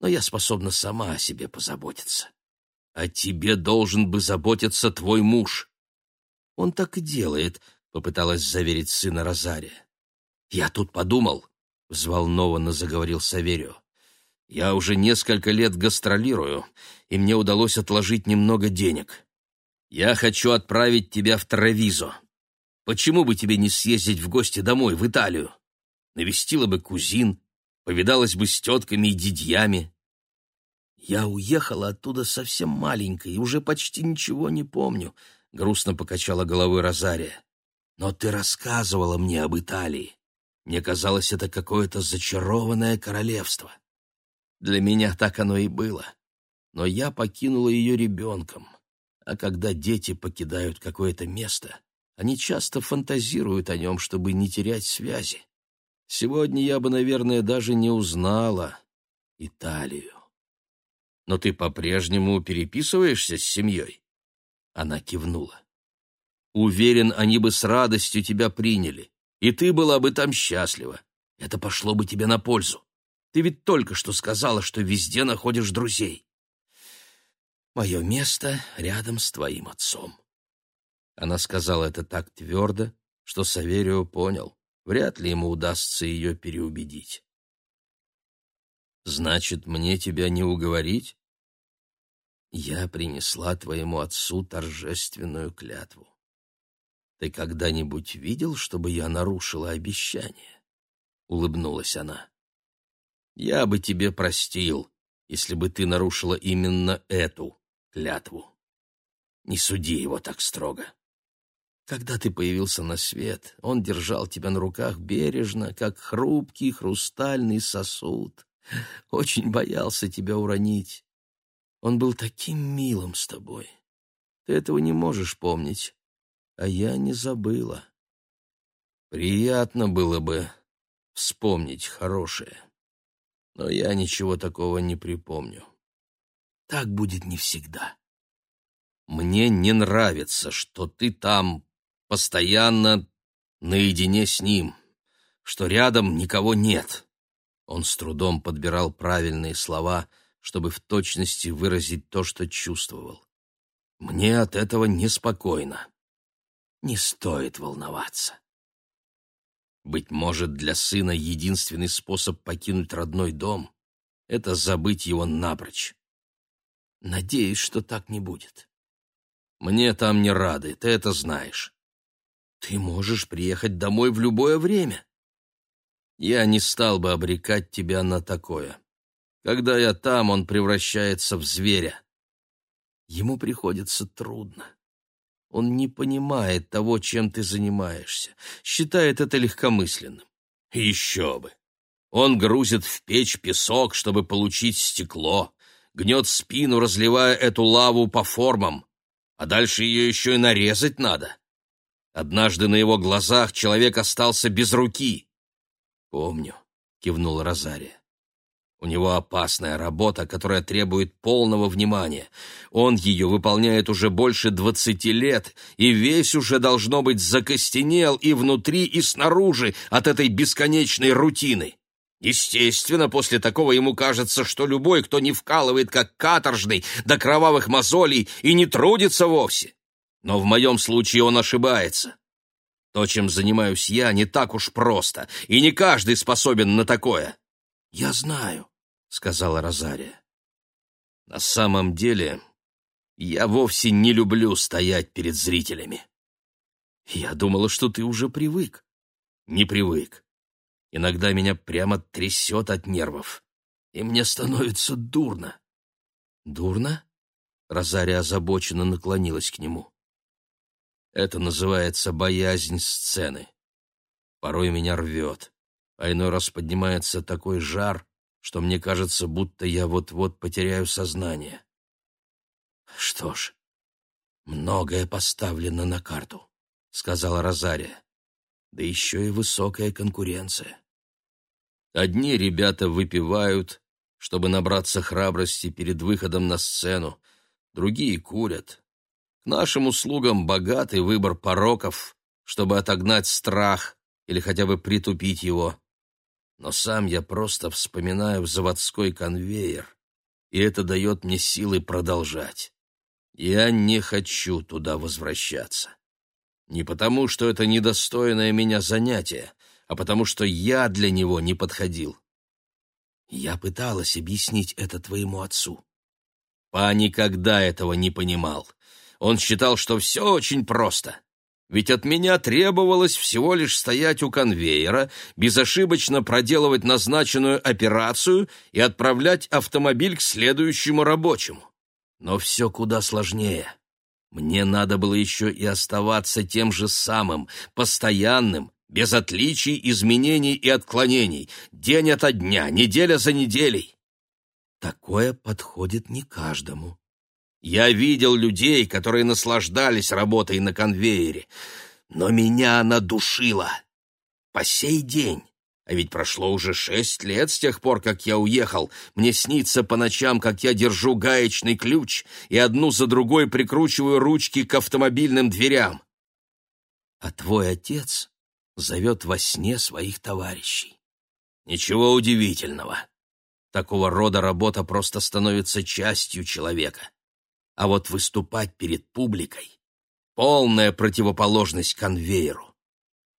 но я способна сама о себе позаботиться. О тебе должен бы заботиться твой муж. Он так и делает, — попыталась заверить сына Розария. Я тут подумал, взволнованно заговорил Саверио. Я уже несколько лет гастролирую, и мне удалось отложить немного денег. Я хочу отправить тебя в Травизо. Почему бы тебе не съездить в гости домой, в Италию? Навестила бы кузин, повидалась бы с тетками и дядьями. Я уехала оттуда совсем маленькой и уже почти ничего не помню, — грустно покачала головой Розария. Но ты рассказывала мне об Италии. Мне казалось, это какое-то зачарованное королевство. Для меня так оно и было. Но я покинула ее ребенком. А когда дети покидают какое-то место, они часто фантазируют о нем, чтобы не терять связи. Сегодня я бы, наверное, даже не узнала, Италию. Но ты по-прежнему переписываешься с семьей? Она кивнула. Уверен, они бы с радостью тебя приняли, и ты была бы там счастлива. Это пошло бы тебе на пользу. Ты ведь только что сказала, что везде находишь друзей. Мое место рядом с твоим отцом. Она сказала это так твердо, что Саверио понял, вряд ли ему удастся ее переубедить. «Значит, мне тебя не уговорить?» «Я принесла твоему отцу торжественную клятву. Ты когда-нибудь видел, чтобы я нарушила обещание?» — улыбнулась она. «Я бы тебе простил, если бы ты нарушила именно эту клятву. Не суди его так строго. Когда ты появился на свет, он держал тебя на руках бережно, как хрупкий хрустальный сосуд. Очень боялся тебя уронить. Он был таким милым с тобой. Ты этого не можешь помнить, а я не забыла. Приятно было бы вспомнить хорошее, но я ничего такого не припомню. Так будет не всегда. Мне не нравится, что ты там постоянно наедине с ним, что рядом никого нет. Он с трудом подбирал правильные слова, чтобы в точности выразить то, что чувствовал. Мне от этого неспокойно. Не стоит волноваться. Быть может, для сына единственный способ покинуть родной дом — это забыть его напрочь. Надеюсь, что так не будет. Мне там не рады, ты это знаешь. Ты можешь приехать домой в любое время. Я не стал бы обрекать тебя на такое. Когда я там, он превращается в зверя. Ему приходится трудно. Он не понимает того, чем ты занимаешься, считает это легкомысленным. Еще бы! Он грузит в печь песок, чтобы получить стекло, гнет спину, разливая эту лаву по формам, а дальше ее еще и нарезать надо. Однажды на его глазах человек остался без руки. «Помню», — кивнула Розария. У него опасная работа, которая требует полного внимания. Он ее выполняет уже больше двадцати лет, и весь уже, должно быть, закостенел и внутри, и снаружи от этой бесконечной рутины. Естественно, после такого ему кажется, что любой, кто не вкалывает как каторжный до кровавых мозолей и не трудится вовсе. Но в моем случае он ошибается. То, чем занимаюсь я, не так уж просто, и не каждый способен на такое. — Я знаю, — сказала Розария. — На самом деле, я вовсе не люблю стоять перед зрителями. Я думала, что ты уже привык. Не привык. Иногда меня прямо трясет от нервов, и мне становится дурно. Дурно? Розария озабоченно наклонилась к нему. Это называется боязнь сцены. Порой меня рвет, а иной раз поднимается такой жар, что мне кажется, будто я вот-вот потеряю сознание. Что ж, многое поставлено на карту, сказала Розария да еще и высокая конкуренция. Одни ребята выпивают, чтобы набраться храбрости перед выходом на сцену, другие курят. К нашим услугам богатый выбор пороков, чтобы отогнать страх или хотя бы притупить его. Но сам я просто вспоминаю заводской конвейер, и это дает мне силы продолжать. Я не хочу туда возвращаться. Не потому, что это недостойное меня занятие, а потому, что я для него не подходил. Я пыталась объяснить это твоему отцу. Па никогда этого не понимал. Он считал, что все очень просто. Ведь от меня требовалось всего лишь стоять у конвейера, безошибочно проделывать назначенную операцию и отправлять автомобиль к следующему рабочему. Но все куда сложнее. Мне надо было еще и оставаться тем же самым, постоянным, без отличий, изменений и отклонений, день ото дня, неделя за неделей. Такое подходит не каждому. Я видел людей, которые наслаждались работой на конвейере, но меня она душила. По сей день А ведь прошло уже шесть лет с тех пор, как я уехал. Мне снится по ночам, как я держу гаечный ключ и одну за другой прикручиваю ручки к автомобильным дверям. А твой отец зовет во сне своих товарищей. Ничего удивительного. Такого рода работа просто становится частью человека. А вот выступать перед публикой — полная противоположность конвейеру.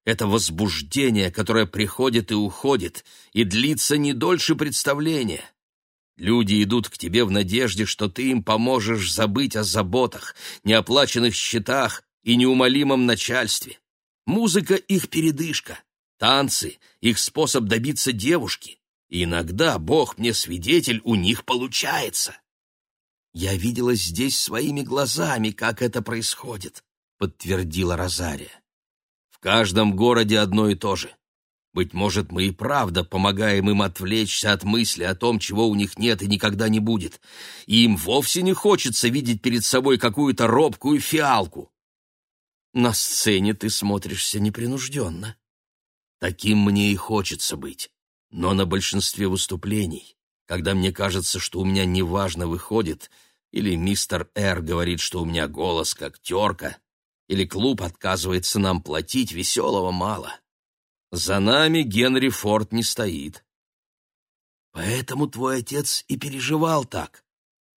Это возбуждение, которое приходит и уходит, и длится не дольше представления. Люди идут к тебе в надежде, что ты им поможешь забыть о заботах, неоплаченных счетах и неумолимом начальстве. Музыка — их передышка, танцы — их способ добиться девушки. И иногда, Бог мне свидетель, у них получается. Я видела здесь своими глазами, как это происходит, подтвердила Розария каждом городе одно и то же. Быть может, мы и правда помогаем им отвлечься от мысли о том, чего у них нет и никогда не будет. И им вовсе не хочется видеть перед собой какую-то робкую фиалку. На сцене ты смотришься непринужденно. Таким мне и хочется быть. Но на большинстве выступлений, когда мне кажется, что у меня неважно выходит, или мистер Р говорит, что у меня голос как терка, или клуб отказывается нам платить, веселого мало. За нами Генри Форд не стоит. Поэтому твой отец и переживал так.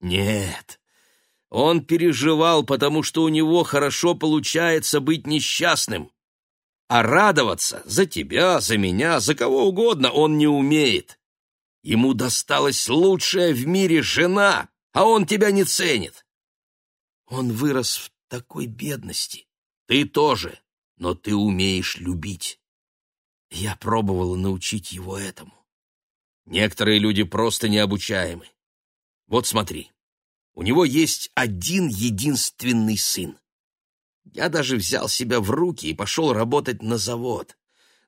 Нет, он переживал, потому что у него хорошо получается быть несчастным. А радоваться за тебя, за меня, за кого угодно он не умеет. Ему досталась лучшая в мире жена, а он тебя не ценит. Он вырос в такой бедности. Ты тоже, но ты умеешь любить. Я пробовала научить его этому. Некоторые люди просто необучаемы. Вот смотри, у него есть один единственный сын. Я даже взял себя в руки и пошел работать на завод.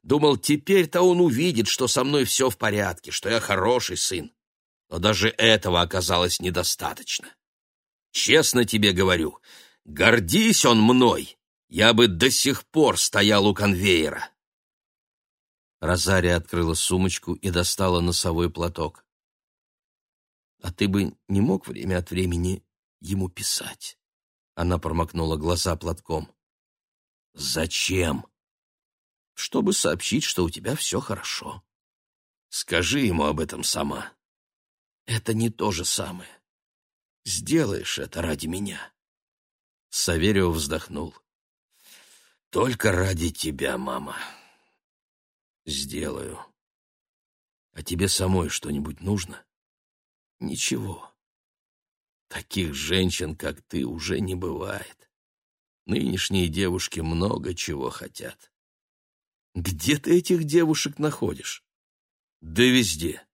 Думал, теперь-то он увидит, что со мной все в порядке, что я хороший сын. Но даже этого оказалось недостаточно. Честно тебе говорю, Гордись он мной, я бы до сих пор стоял у конвейера. Розария открыла сумочку и достала носовой платок. «А ты бы не мог время от времени ему писать?» Она промокнула глаза платком. «Зачем?» «Чтобы сообщить, что у тебя все хорошо. Скажи ему об этом сама. Это не то же самое. Сделаешь это ради меня». Саверио вздохнул. «Только ради тебя, мама. Сделаю. А тебе самой что-нибудь нужно?» «Ничего. Таких женщин, как ты, уже не бывает. Нынешние девушки много чего хотят. Где ты этих девушек находишь?» «Да везде».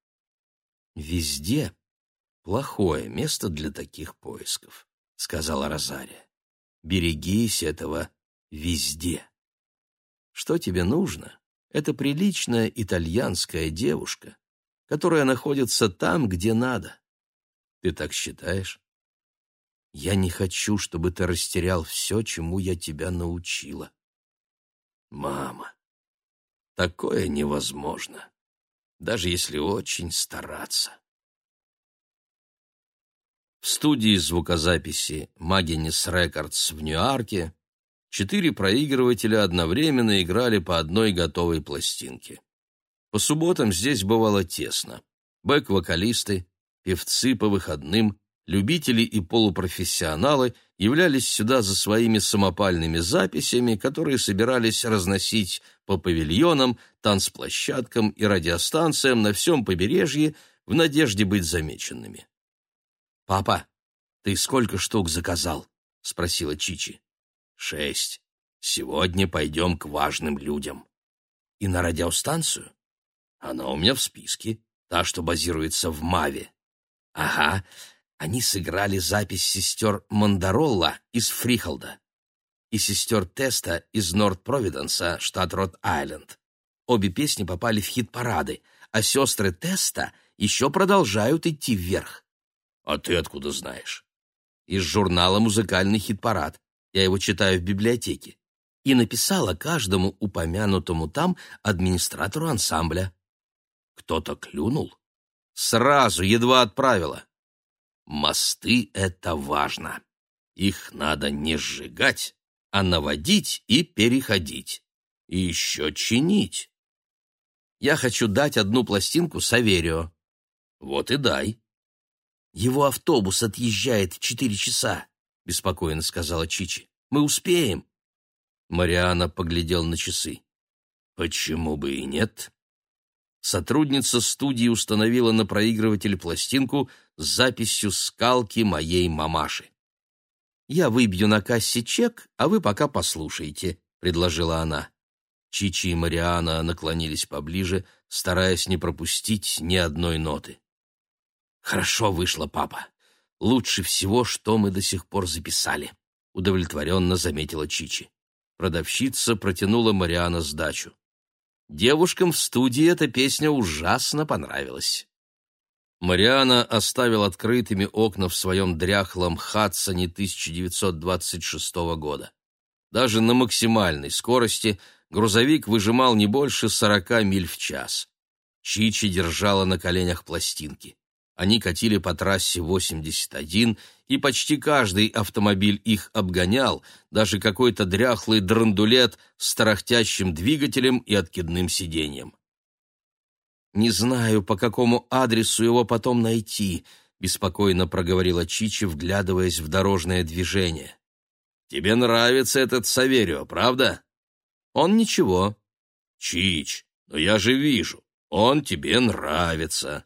«Везде плохое место для таких поисков», — сказала Розария. Берегись этого везде. Что тебе нужно? Это приличная итальянская девушка, которая находится там, где надо. Ты так считаешь? Я не хочу, чтобы ты растерял все, чему я тебя научила. Мама, такое невозможно, даже если очень стараться. В студии звукозаписи Magenis Records в Ньюарке четыре проигрывателя одновременно играли по одной готовой пластинке. По субботам здесь бывало тесно. Бэк-вокалисты, певцы по выходным, любители и полупрофессионалы являлись сюда за своими самопальными записями, которые собирались разносить по павильонам, танцплощадкам и радиостанциям на всем побережье в надежде быть замеченными. «Папа, ты сколько штук заказал?» — спросила Чичи. «Шесть. Сегодня пойдем к важным людям». «И на радиостанцию?» «Она у меня в списке, та, что базируется в Маве». «Ага, они сыграли запись сестер Мандаролла из Фрихолда и сестер Теста из Норт-Провиденса, штат Рот-Айленд. Обе песни попали в хит-парады, а сестры Теста еще продолжают идти вверх. А ты откуда знаешь? Из журнала «Музыкальный хит-парад». Я его читаю в библиотеке. И написала каждому упомянутому там администратору ансамбля. Кто-то клюнул? Сразу, едва отправила. Мосты — это важно. Их надо не сжигать, а наводить и переходить. И еще чинить. Я хочу дать одну пластинку Саверио. Вот и дай. Его автобус отъезжает в четыре часа, беспокойно сказала Чичи. Мы успеем. Мариана поглядел на часы. Почему бы и нет? Сотрудница студии установила на проигрыватель пластинку с записью скалки моей мамаши. «Я выбью на кассе чек, а вы пока послушайте», — предложила она. Чичи и Мариана наклонились поближе, стараясь не пропустить ни одной ноты. «Хорошо вышло, папа. Лучше всего, что мы до сих пор записали», — удовлетворенно заметила Чичи. Продавщица протянула Мариана сдачу. Девушкам в студии эта песня ужасно понравилась. Мариана оставил открытыми окна в своем дряхлом Хадсоне 1926 года. Даже на максимальной скорости грузовик выжимал не больше 40 миль в час. Чичи держала на коленях пластинки. Они катили по трассе 81, и почти каждый автомобиль их обгонял, даже какой-то дряхлый драндулет с тарахтящим двигателем и откидным сиденьем. «Не знаю, по какому адресу его потом найти», — беспокойно проговорила Чичи, вглядываясь в дорожное движение. «Тебе нравится этот Саверио, правда?» «Он ничего». «Чич, но я же вижу, он тебе нравится».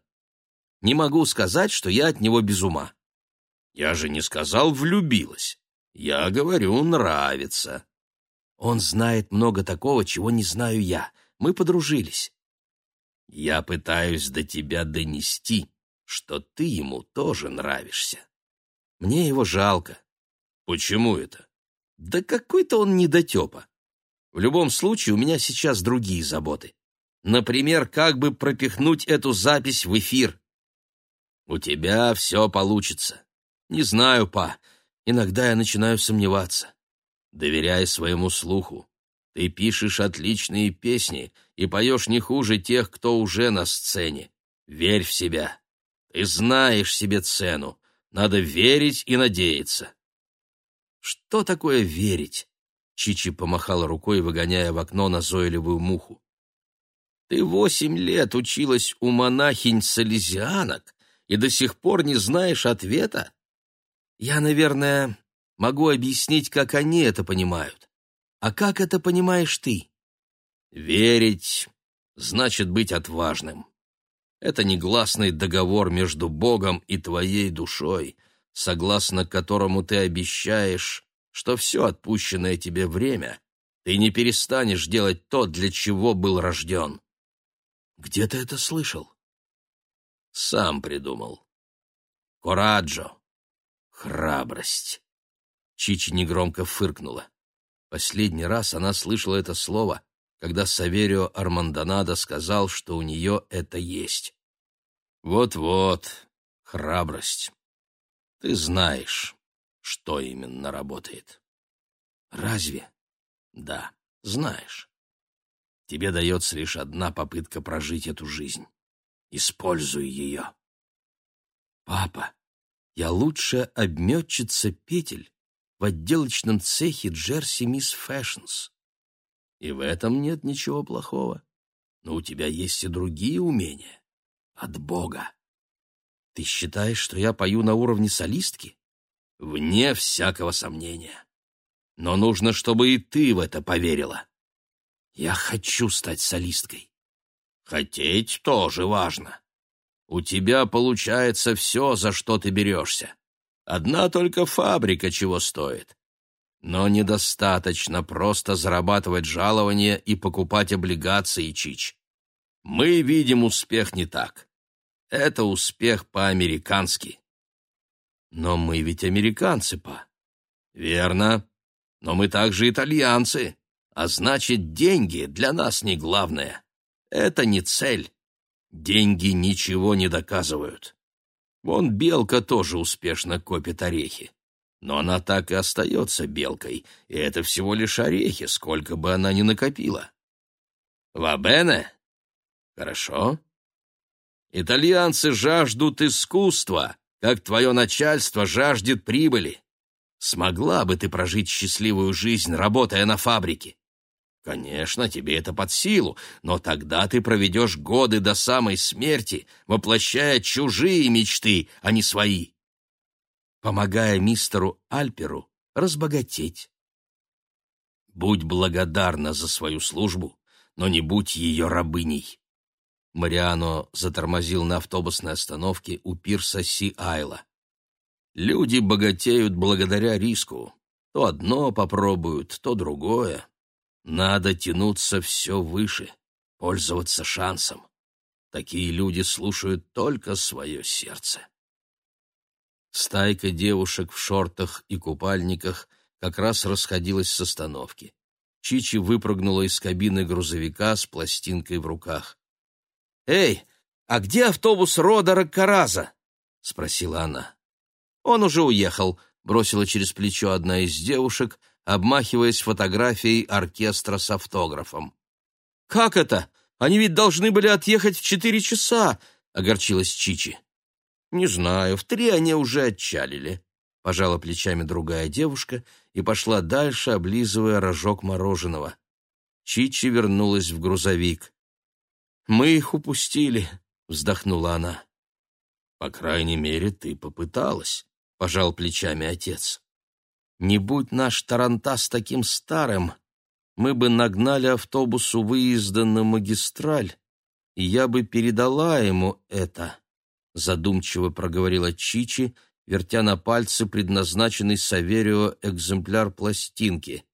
Не могу сказать, что я от него без ума. Я же не сказал «влюбилась». Я говорю «нравится». Он знает много такого, чего не знаю я. Мы подружились. Я пытаюсь до тебя донести, что ты ему тоже нравишься. Мне его жалко. Почему это? Да какой-то он недотепа. В любом случае, у меня сейчас другие заботы. Например, как бы пропихнуть эту запись в эфир. У тебя все получится. Не знаю, па, иногда я начинаю сомневаться. Доверяй своему слуху. Ты пишешь отличные песни и поешь не хуже тех, кто уже на сцене. Верь в себя. Ты знаешь себе цену. Надо верить и надеяться. Что такое верить? Чичи помахала рукой, выгоняя в окно назойливую муху. Ты восемь лет училась у монахинь-салезианок, и до сих пор не знаешь ответа? Я, наверное, могу объяснить, как они это понимают. А как это понимаешь ты? Верить значит быть отважным. Это негласный договор между Богом и твоей душой, согласно которому ты обещаешь, что все отпущенное тебе время ты не перестанешь делать то, для чего был рожден. Где ты это слышал? Сам придумал. Кораджо. Храбрость. Чичи негромко фыркнула. Последний раз она слышала это слово, когда Саверио Армандонадо сказал, что у нее это есть. Вот-вот, храбрость. Ты знаешь, что именно работает. Разве? Да, знаешь. Тебе дается лишь одна попытка прожить эту жизнь. Используй ее. Папа, я лучше обметчица петель в отделочном цехе Jersey Miss Fashions. И в этом нет ничего плохого. Но у тебя есть и другие умения. От Бога. Ты считаешь, что я пою на уровне солистки? Вне всякого сомнения. Но нужно, чтобы и ты в это поверила. Я хочу стать солисткой. Хотеть тоже важно. У тебя получается все, за что ты берешься. Одна только фабрика чего стоит. Но недостаточно просто зарабатывать жалования и покупать облигации, Чич. Мы видим успех не так. Это успех по-американски. Но мы ведь американцы, па. Верно. Но мы также итальянцы. А значит, деньги для нас не главное. Это не цель. Деньги ничего не доказывают. Вон белка тоже успешно копит орехи. Но она так и остается белкой, и это всего лишь орехи, сколько бы она ни накопила. Вабене? Хорошо. Итальянцы жаждут искусства, как твое начальство жаждет прибыли. Смогла бы ты прожить счастливую жизнь, работая на фабрике? Конечно, тебе это под силу, но тогда ты проведешь годы до самой смерти, воплощая чужие мечты, а не свои, помогая мистеру Альперу разбогатеть. Будь благодарна за свою службу, но не будь ее рабыней. Мариано затормозил на автобусной остановке у пирса Си-Айла. Люди богатеют благодаря риску. То одно попробуют, то другое. Надо тянуться все выше, пользоваться шансом. Такие люди слушают только свое сердце. Стайка девушек в шортах и купальниках как раз расходилась с остановки. Чичи выпрыгнула из кабины грузовика с пластинкой в руках. «Эй, а где автобус Родера Караза?» — спросила она. «Он уже уехал», — бросила через плечо одна из девушек — обмахиваясь фотографией оркестра с автографом. «Как это? Они ведь должны были отъехать в четыре часа!» — огорчилась Чичи. «Не знаю, в три они уже отчалили», — пожала плечами другая девушка и пошла дальше, облизывая рожок мороженого. Чичи вернулась в грузовик. «Мы их упустили», — вздохнула она. «По крайней мере, ты попыталась», — пожал плечами отец. Не будь наш Тарантас таким старым, мы бы нагнали автобус у выезда на магистраль, и я бы передала ему это, — задумчиво проговорила Чичи, вертя на пальце предназначенный Саверио экземпляр пластинки.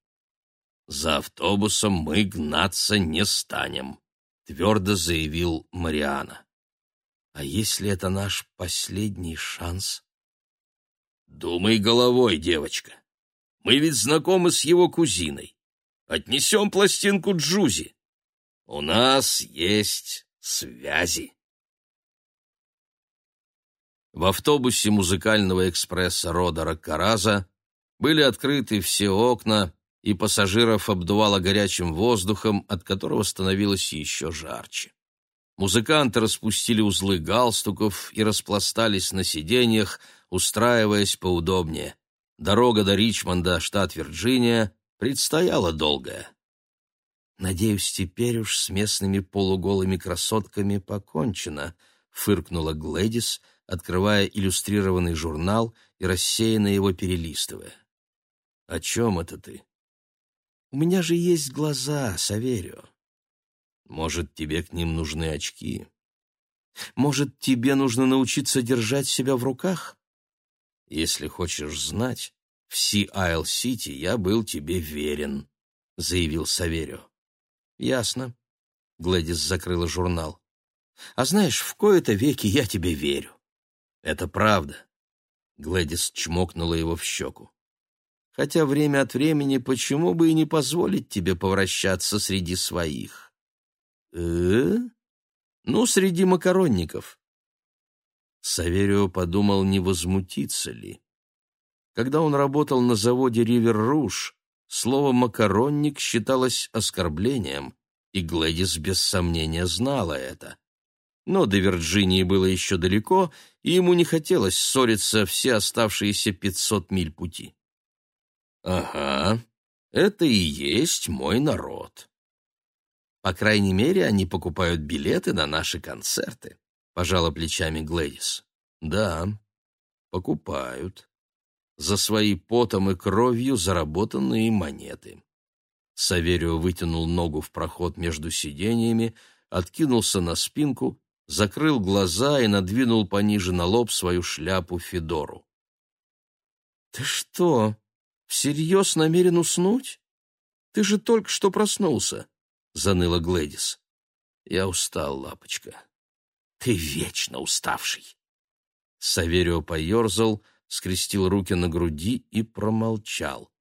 «За автобусом мы гнаться не станем», — твердо заявил Мариана. «А если это наш последний шанс?» «Думай головой, девочка. Мы ведь знакомы с его кузиной. Отнесем пластинку Джузи. У нас есть связи. В автобусе музыкального экспресса Родера Караза были открыты все окна, и пассажиров обдувало горячим воздухом, от которого становилось еще жарче. Музыканты распустили узлы галстуков и распластались на сиденьях, устраиваясь поудобнее. Дорога до Ричмонда, штат Вирджиния, предстояла долгая. «Надеюсь, теперь уж с местными полуголыми красотками покончено», — фыркнула Глэдис, открывая иллюстрированный журнал и рассеянно его перелистывая. «О чем это ты?» «У меня же есть глаза, Саверио». «Может, тебе к ним нужны очки?» «Может, тебе нужно научиться держать себя в руках?» Если хочешь знать, в Си-Айл-Сити я был тебе верен», — заявил Саверио. «Ясно». Глэдис закрыла журнал. «А знаешь, в кои-то веки я тебе верю». «Это правда». Глэдис чмокнула его в щеку. «Хотя время от времени почему бы и не позволить тебе повращаться среди своих?» «Э? Ну, среди макаронников. Саверио подумал, не возмутиться ли. Когда он работал на заводе «Ривер Руш», слово «макаронник» считалось оскорблением, и Глэдис без сомнения знала это. Но до Вирджинии было еще далеко, и ему не хотелось ссориться все оставшиеся пятьсот миль пути. «Ага, это и есть мой народ. По крайней мере, они покупают билеты на наши концерты», — пожала плечами Глэдис. «Да, покупают. За свои потом и кровью заработанные монеты». Саверио вытянул ногу в проход между сиденьями, откинулся на спинку, закрыл глаза и надвинул пониже на лоб свою шляпу Федору. «Ты что, всерьез намерен уснуть? Ты же только что проснулся», — заныла Глэдис. «Я устал, лапочка. Ты вечно уставший. Саверио поерзал, скрестил руки на груди и промолчал.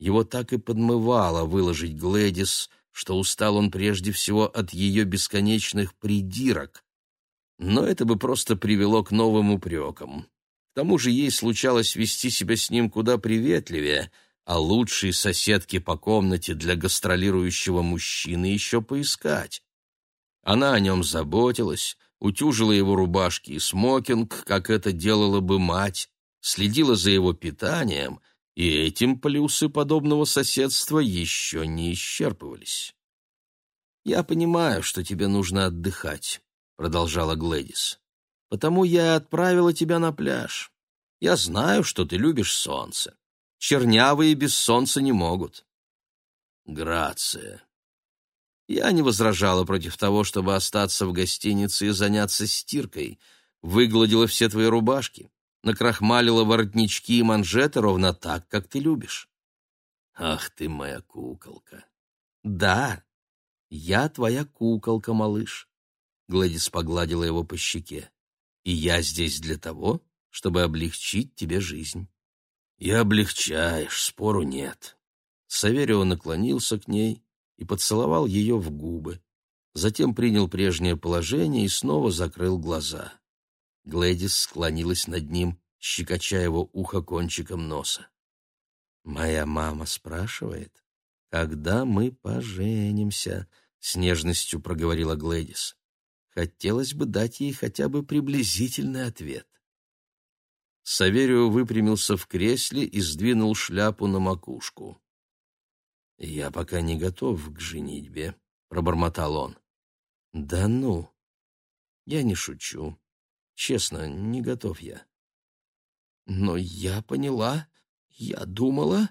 Его так и подмывало выложить Глэдис, что устал он прежде всего от ее бесконечных придирок. Но это бы просто привело к новым упрекам. К тому же ей случалось вести себя с ним куда приветливее, а лучшие соседки по комнате для гастролирующего мужчины еще поискать. Она о нем заботилась, утюжила его рубашки и смокинг, как это делала бы мать, следила за его питанием, и этим плюсы подобного соседства еще не исчерпывались. «Я понимаю, что тебе нужно отдыхать», — продолжала Глэдис. «Потому я отправила тебя на пляж. Я знаю, что ты любишь солнце. Чернявые без солнца не могут». «Грация», я не возражала против того, чтобы остаться в гостинице и заняться стиркой. Выгладила все твои рубашки, накрахмалила воротнички и манжеты ровно так, как ты любишь. Ах ты моя куколка. Да, я твоя куколка, малыш. Гладис погладила его по щеке. И я здесь для того, чтобы облегчить тебе жизнь. И облегчаешь, спору нет. Саверио наклонился к ней, и поцеловал ее в губы. Затем принял прежнее положение и снова закрыл глаза. Глэдис склонилась над ним, щекоча его ухо кончиком носа. «Моя мама спрашивает, когда мы поженимся?» — с нежностью проговорила Глэдис. «Хотелось бы дать ей хотя бы приблизительный ответ». Саверио выпрямился в кресле и сдвинул шляпу на макушку. «Я пока не готов к женитьбе», — пробормотал он. «Да ну! Я не шучу. Честно, не готов я». «Но я поняла, я думала...»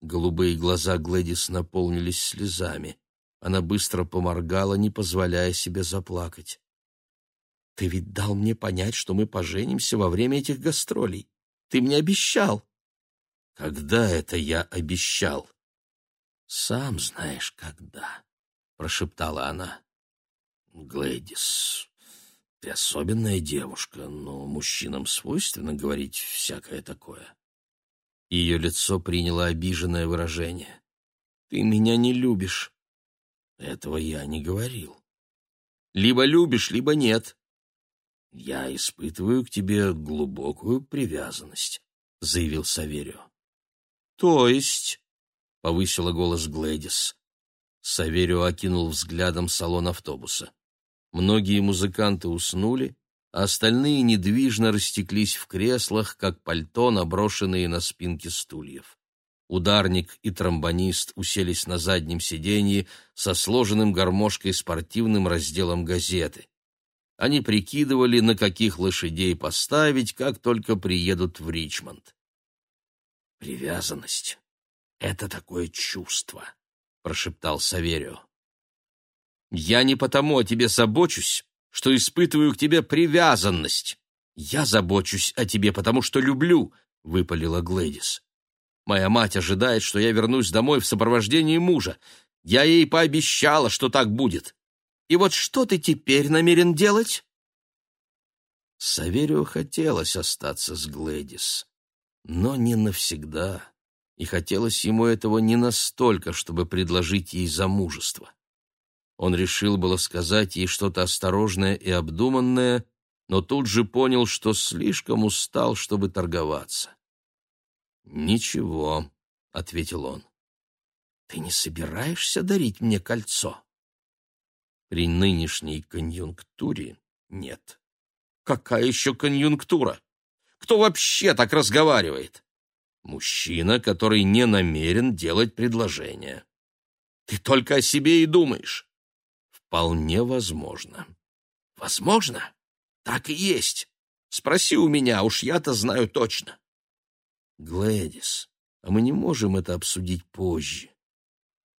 Голубые глаза Глэдис наполнились слезами. Она быстро поморгала, не позволяя себе заплакать. «Ты ведь дал мне понять, что мы поженимся во время этих гастролей. Ты мне обещал». «Когда это я обещал?» «Сам знаешь, когда», — прошептала она. «Глэдис, ты особенная девушка, но мужчинам свойственно говорить всякое такое». Ее лицо приняло обиженное выражение. «Ты меня не любишь». «Этого я не говорил». «Либо любишь, либо нет». «Я испытываю к тебе глубокую привязанность», — заявил Саверио. «То есть?» Повысила голос Глэдис. Саверио окинул взглядом салон автобуса. Многие музыканты уснули, а остальные недвижно растеклись в креслах, как пальто, наброшенные на спинки стульев. Ударник и тромбонист уселись на заднем сиденье со сложенным гармошкой спортивным разделом газеты. Они прикидывали, на каких лошадей поставить, как только приедут в Ричмонд. Привязанность это такое чувство, прошептал Саверио. Я не потому о тебе забочусь, что испытываю к тебе привязанность. Я забочусь о тебе, потому что люблю, выпалила Глэдис. Моя мать ожидает, что я вернусь домой в сопровождении мужа. Я ей пообещала, что так будет. И вот что ты теперь намерен делать? Саверио хотелось остаться с Глэдис, но не навсегда и хотелось ему этого не настолько, чтобы предложить ей замужество. Он решил было сказать ей что-то осторожное и обдуманное, но тут же понял, что слишком устал, чтобы торговаться. «Ничего», — ответил он. «Ты не собираешься дарить мне кольцо?» «При нынешней конъюнктуре нет». «Какая еще конъюнктура? Кто вообще так разговаривает?» Мужчина, который не намерен делать предложение. Ты только о себе и думаешь. Вполне возможно. Возможно? Так и есть. Спроси у меня, уж я-то знаю точно. Глэдис, а мы не можем это обсудить позже.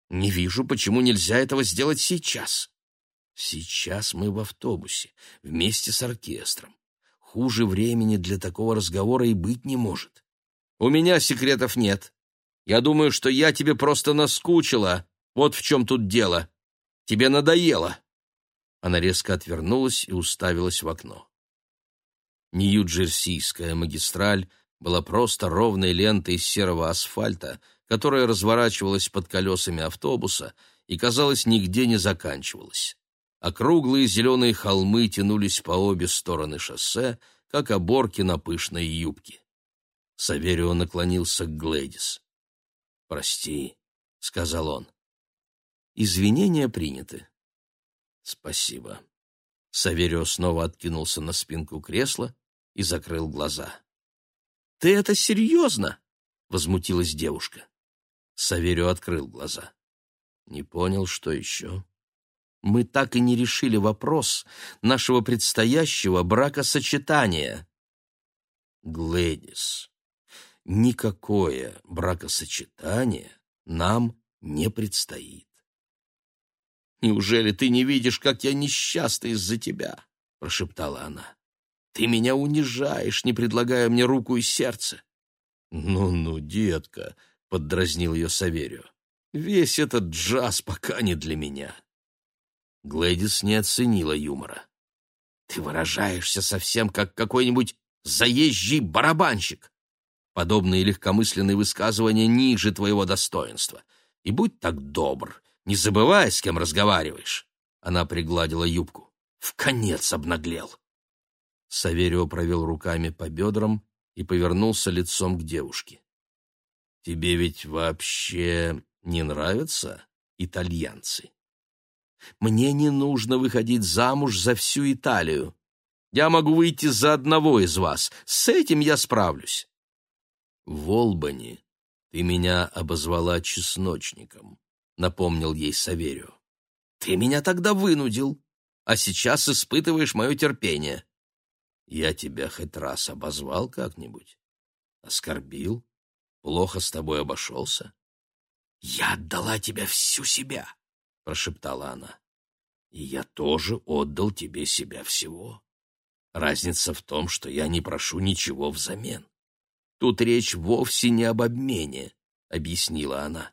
Не вижу, почему нельзя этого сделать сейчас. Сейчас мы в автобусе, вместе с оркестром. Хуже времени для такого разговора и быть не может. У меня секретов нет. Я думаю, что я тебе просто наскучила. Вот в чем тут дело. Тебе надоело». Она резко отвернулась и уставилась в окно. Нью-Джерсийская магистраль была просто ровной лентой серого асфальта, которая разворачивалась под колесами автобуса и, казалось, нигде не заканчивалась. Округлые зеленые холмы тянулись по обе стороны шоссе, как оборки на пышной юбке. Саверио наклонился к Глэдис. «Прости», — сказал он. «Извинения приняты». «Спасибо». Саверио снова откинулся на спинку кресла и закрыл глаза. «Ты это серьезно?» — возмутилась девушка. Саверио открыл глаза. Не понял, что еще. «Мы так и не решили вопрос нашего предстоящего бракосочетания». «Глэдис, никакое бракосочетание нам не предстоит. «Неужели ты не видишь, как я несчастна из-за тебя?» — прошептала она. «Ты меня унижаешь, не предлагая мне руку и сердце». «Ну-ну, детка», — поддразнил ее Саверио, — «весь этот джаз пока не для меня». Глэдис не оценила юмора. «Ты выражаешься совсем как какой-нибудь заезжий барабанщик. Подобные легкомысленные высказывания ниже твоего достоинства. И будь так добр, не забывай, с кем разговариваешь. Она пригладила юбку. В конец обнаглел. Саверио провел руками по бедрам и повернулся лицом к девушке. Тебе ведь вообще не нравятся итальянцы? Мне не нужно выходить замуж за всю Италию. Я могу выйти за одного из вас. С этим я справлюсь. В Олбани ты меня обозвала чесночником. — напомнил ей Саверио. «Ты меня тогда вынудил, а сейчас испытываешь мое терпение». «Я тебя хоть раз обозвал как-нибудь? Оскорбил? Плохо с тобой обошелся?» «Я отдала тебе всю себя», — прошептала она. «И я тоже отдал тебе себя всего. Разница в том, что я не прошу ничего взамен. Тут речь вовсе не об обмене», — объяснила она.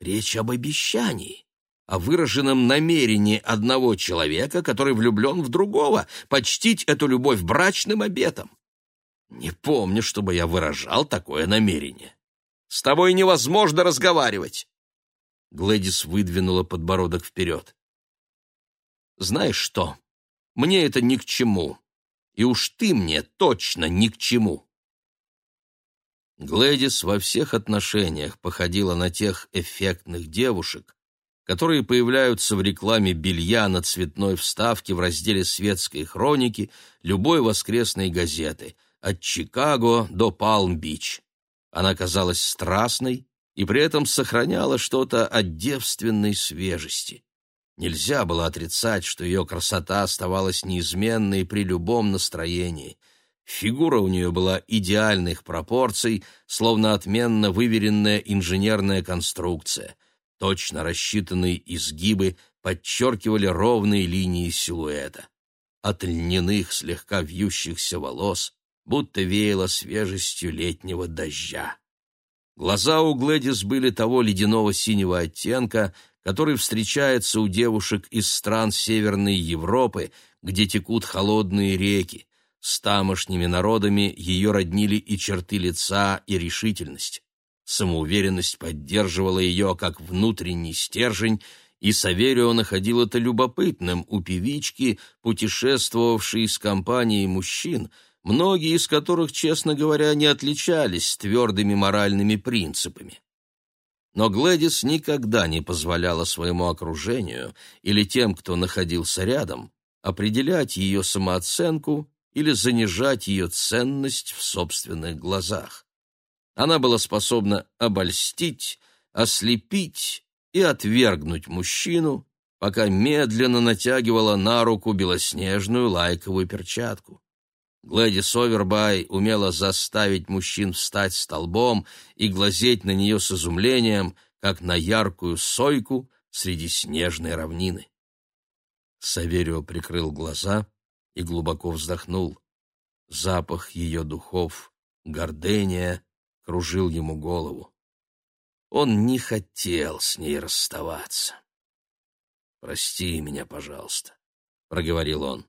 Речь об обещании, о выраженном намерении одного человека, который влюблен в другого, почтить эту любовь брачным обетом. Не помню, чтобы я выражал такое намерение. С тобой невозможно разговаривать. Глэдис выдвинула подбородок вперед. Знаешь что? Мне это ни к чему. И уж ты мне точно ни к чему. Глэдис во всех отношениях походила на тех эффектных девушек, которые появляются в рекламе белья на цветной вставке в разделе светской хроники любой воскресной газеты, от Чикаго до Палм-Бич. Она казалась страстной и при этом сохраняла что-то от девственной свежести. Нельзя было отрицать, что ее красота оставалась неизменной при любом настроении — Фигура у нее была идеальных пропорций, словно отменно выверенная инженерная конструкция. Точно рассчитанные изгибы подчеркивали ровные линии силуэта. От льняных, слегка вьющихся волос будто веяло свежестью летнего дождя. Глаза у Глэдис были того ледяного синего оттенка, который встречается у девушек из стран Северной Европы, где текут холодные реки, с тамошними народами ее роднили и черты лица, и решительность. Самоуверенность поддерживала ее как внутренний стержень, и Саверио находил это любопытным у певички, путешествовавшей с компанией мужчин, многие из которых, честно говоря, не отличались твердыми моральными принципами. Но Глэдис никогда не позволяла своему окружению или тем, кто находился рядом, определять ее самооценку или занижать ее ценность в собственных глазах. Она была способна обольстить, ослепить и отвергнуть мужчину, пока медленно натягивала на руку белоснежную лайковую перчатку. Глэдис Овербай умела заставить мужчин встать столбом и глазеть на нее с изумлением, как на яркую сойку среди снежной равнины. Саверио прикрыл глаза и глубоко вздохнул. Запах ее духов, гордения, кружил ему голову. Он не хотел с ней расставаться. «Прости меня, пожалуйста», — проговорил он.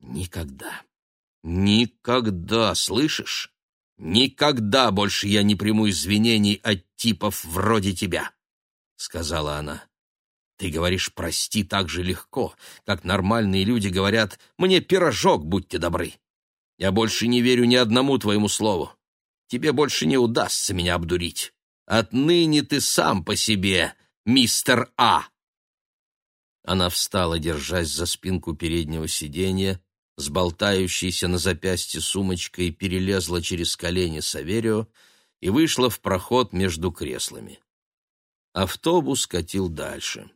«Никогда, никогда, слышишь? Никогда больше я не приму извинений от типов вроде тебя», — сказала она. Ты говоришь «прости» так же легко, как нормальные люди говорят «мне пирожок, будьте добры». Я больше не верю ни одному твоему слову. Тебе больше не удастся меня обдурить. Отныне ты сам по себе, мистер А. Она встала, держась за спинку переднего сиденья, с болтающейся на запястье сумочкой перелезла через колени Саверио и вышла в проход между креслами. Автобус катил дальше.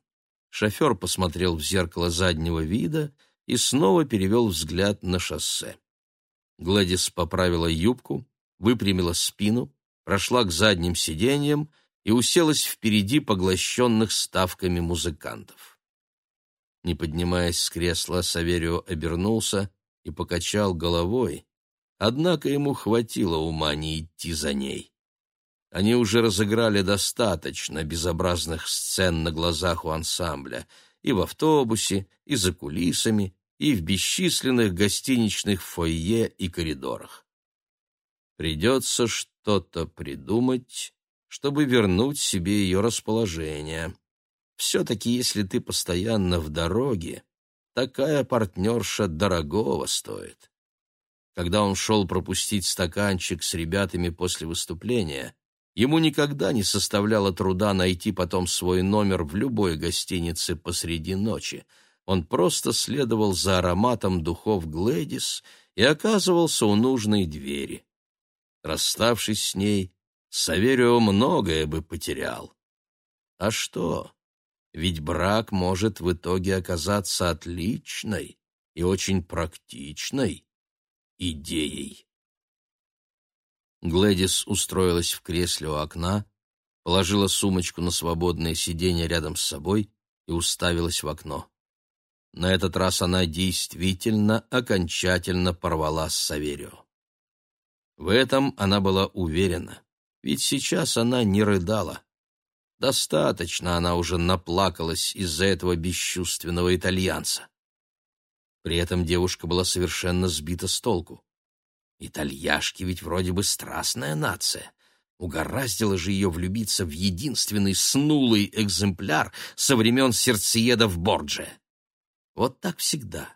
Шофер посмотрел в зеркало заднего вида и снова перевел взгляд на шоссе. Гладис поправила юбку, выпрямила спину, прошла к задним сиденьям и уселась впереди поглощенных ставками музыкантов. Не поднимаясь с кресла, Саверио обернулся и покачал головой, однако ему хватило ума не идти за ней. Они уже разыграли достаточно безобразных сцен на глазах у ансамбля и в автобусе, и за кулисами, и в бесчисленных гостиничных фойе и коридорах. Придется что-то придумать, чтобы вернуть себе ее расположение. Все-таки, если ты постоянно в дороге, такая партнерша дорогого стоит. Когда он шел пропустить стаканчик с ребятами после выступления, ему никогда не составляло труда найти потом свой номер в любой гостинице посреди ночи. Он просто следовал за ароматом духов Глэдис и оказывался у нужной двери. Расставшись с ней, Саверио многое бы потерял. А что? Ведь брак может в итоге оказаться отличной и очень практичной идеей. Глэдис устроилась в кресле у окна, положила сумочку на свободное сиденье рядом с собой и уставилась в окно. На этот раз она действительно окончательно порвала с Саверио. В этом она была уверена, ведь сейчас она не рыдала. Достаточно она уже наплакалась из-за этого бесчувственного итальянца. При этом девушка была совершенно сбита с толку. Итальяшки ведь вроде бы страстная нация. Угораздило же ее влюбиться в единственный снулый экземпляр со времен сердцеедов Борджия. Вот так всегда.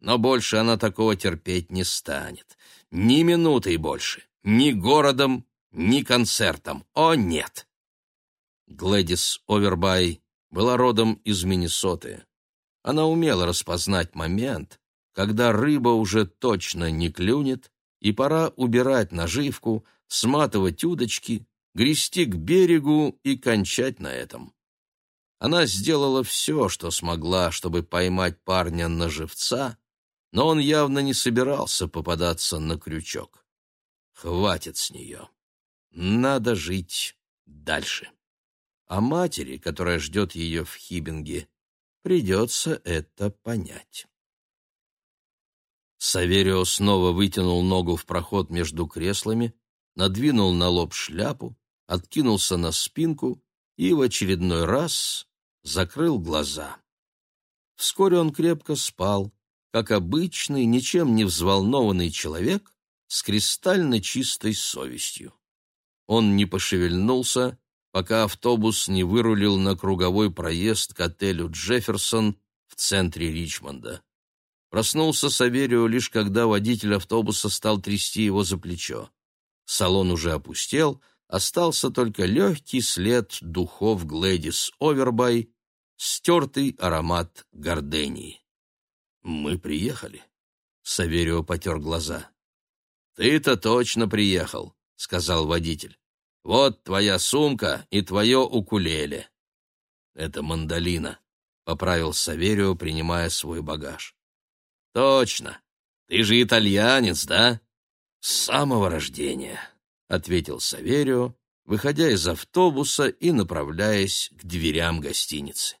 Но больше она такого терпеть не станет. Ни минутой больше. Ни городом, ни концертом. О, нет! Глэдис Овербай была родом из Миннесоты. Она умела распознать момент, когда рыба уже точно не клюнет, и пора убирать наживку, сматывать удочки, грести к берегу и кончать на этом. Она сделала все, что смогла, чтобы поймать парня на живца, но он явно не собирался попадаться на крючок. Хватит с нее. Надо жить дальше а матери, которая ждет ее в Хибинге, придется это понять. Саверио снова вытянул ногу в проход между креслами, надвинул на лоб шляпу, откинулся на спинку и в очередной раз закрыл глаза. Вскоре он крепко спал, как обычный, ничем не взволнованный человек с кристально чистой совестью. Он не пошевельнулся, пока автобус не вырулил на круговой проезд к отелю «Джефферсон» в центре Ричмонда. Проснулся Саверио лишь когда водитель автобуса стал трясти его за плечо. Салон уже опустел, остался только легкий след духов Глэдис Овербай, стертый аромат гордении. «Мы приехали», — Саверио потер глаза. «Ты-то точно приехал», — сказал водитель. Вот твоя сумка и твое укулеле. Это мандолина, поправил Саверио, принимая свой багаж. Точно. Ты же итальянец, да? С самого рождения, ответил Саверио, выходя из автобуса и направляясь к дверям гостиницы.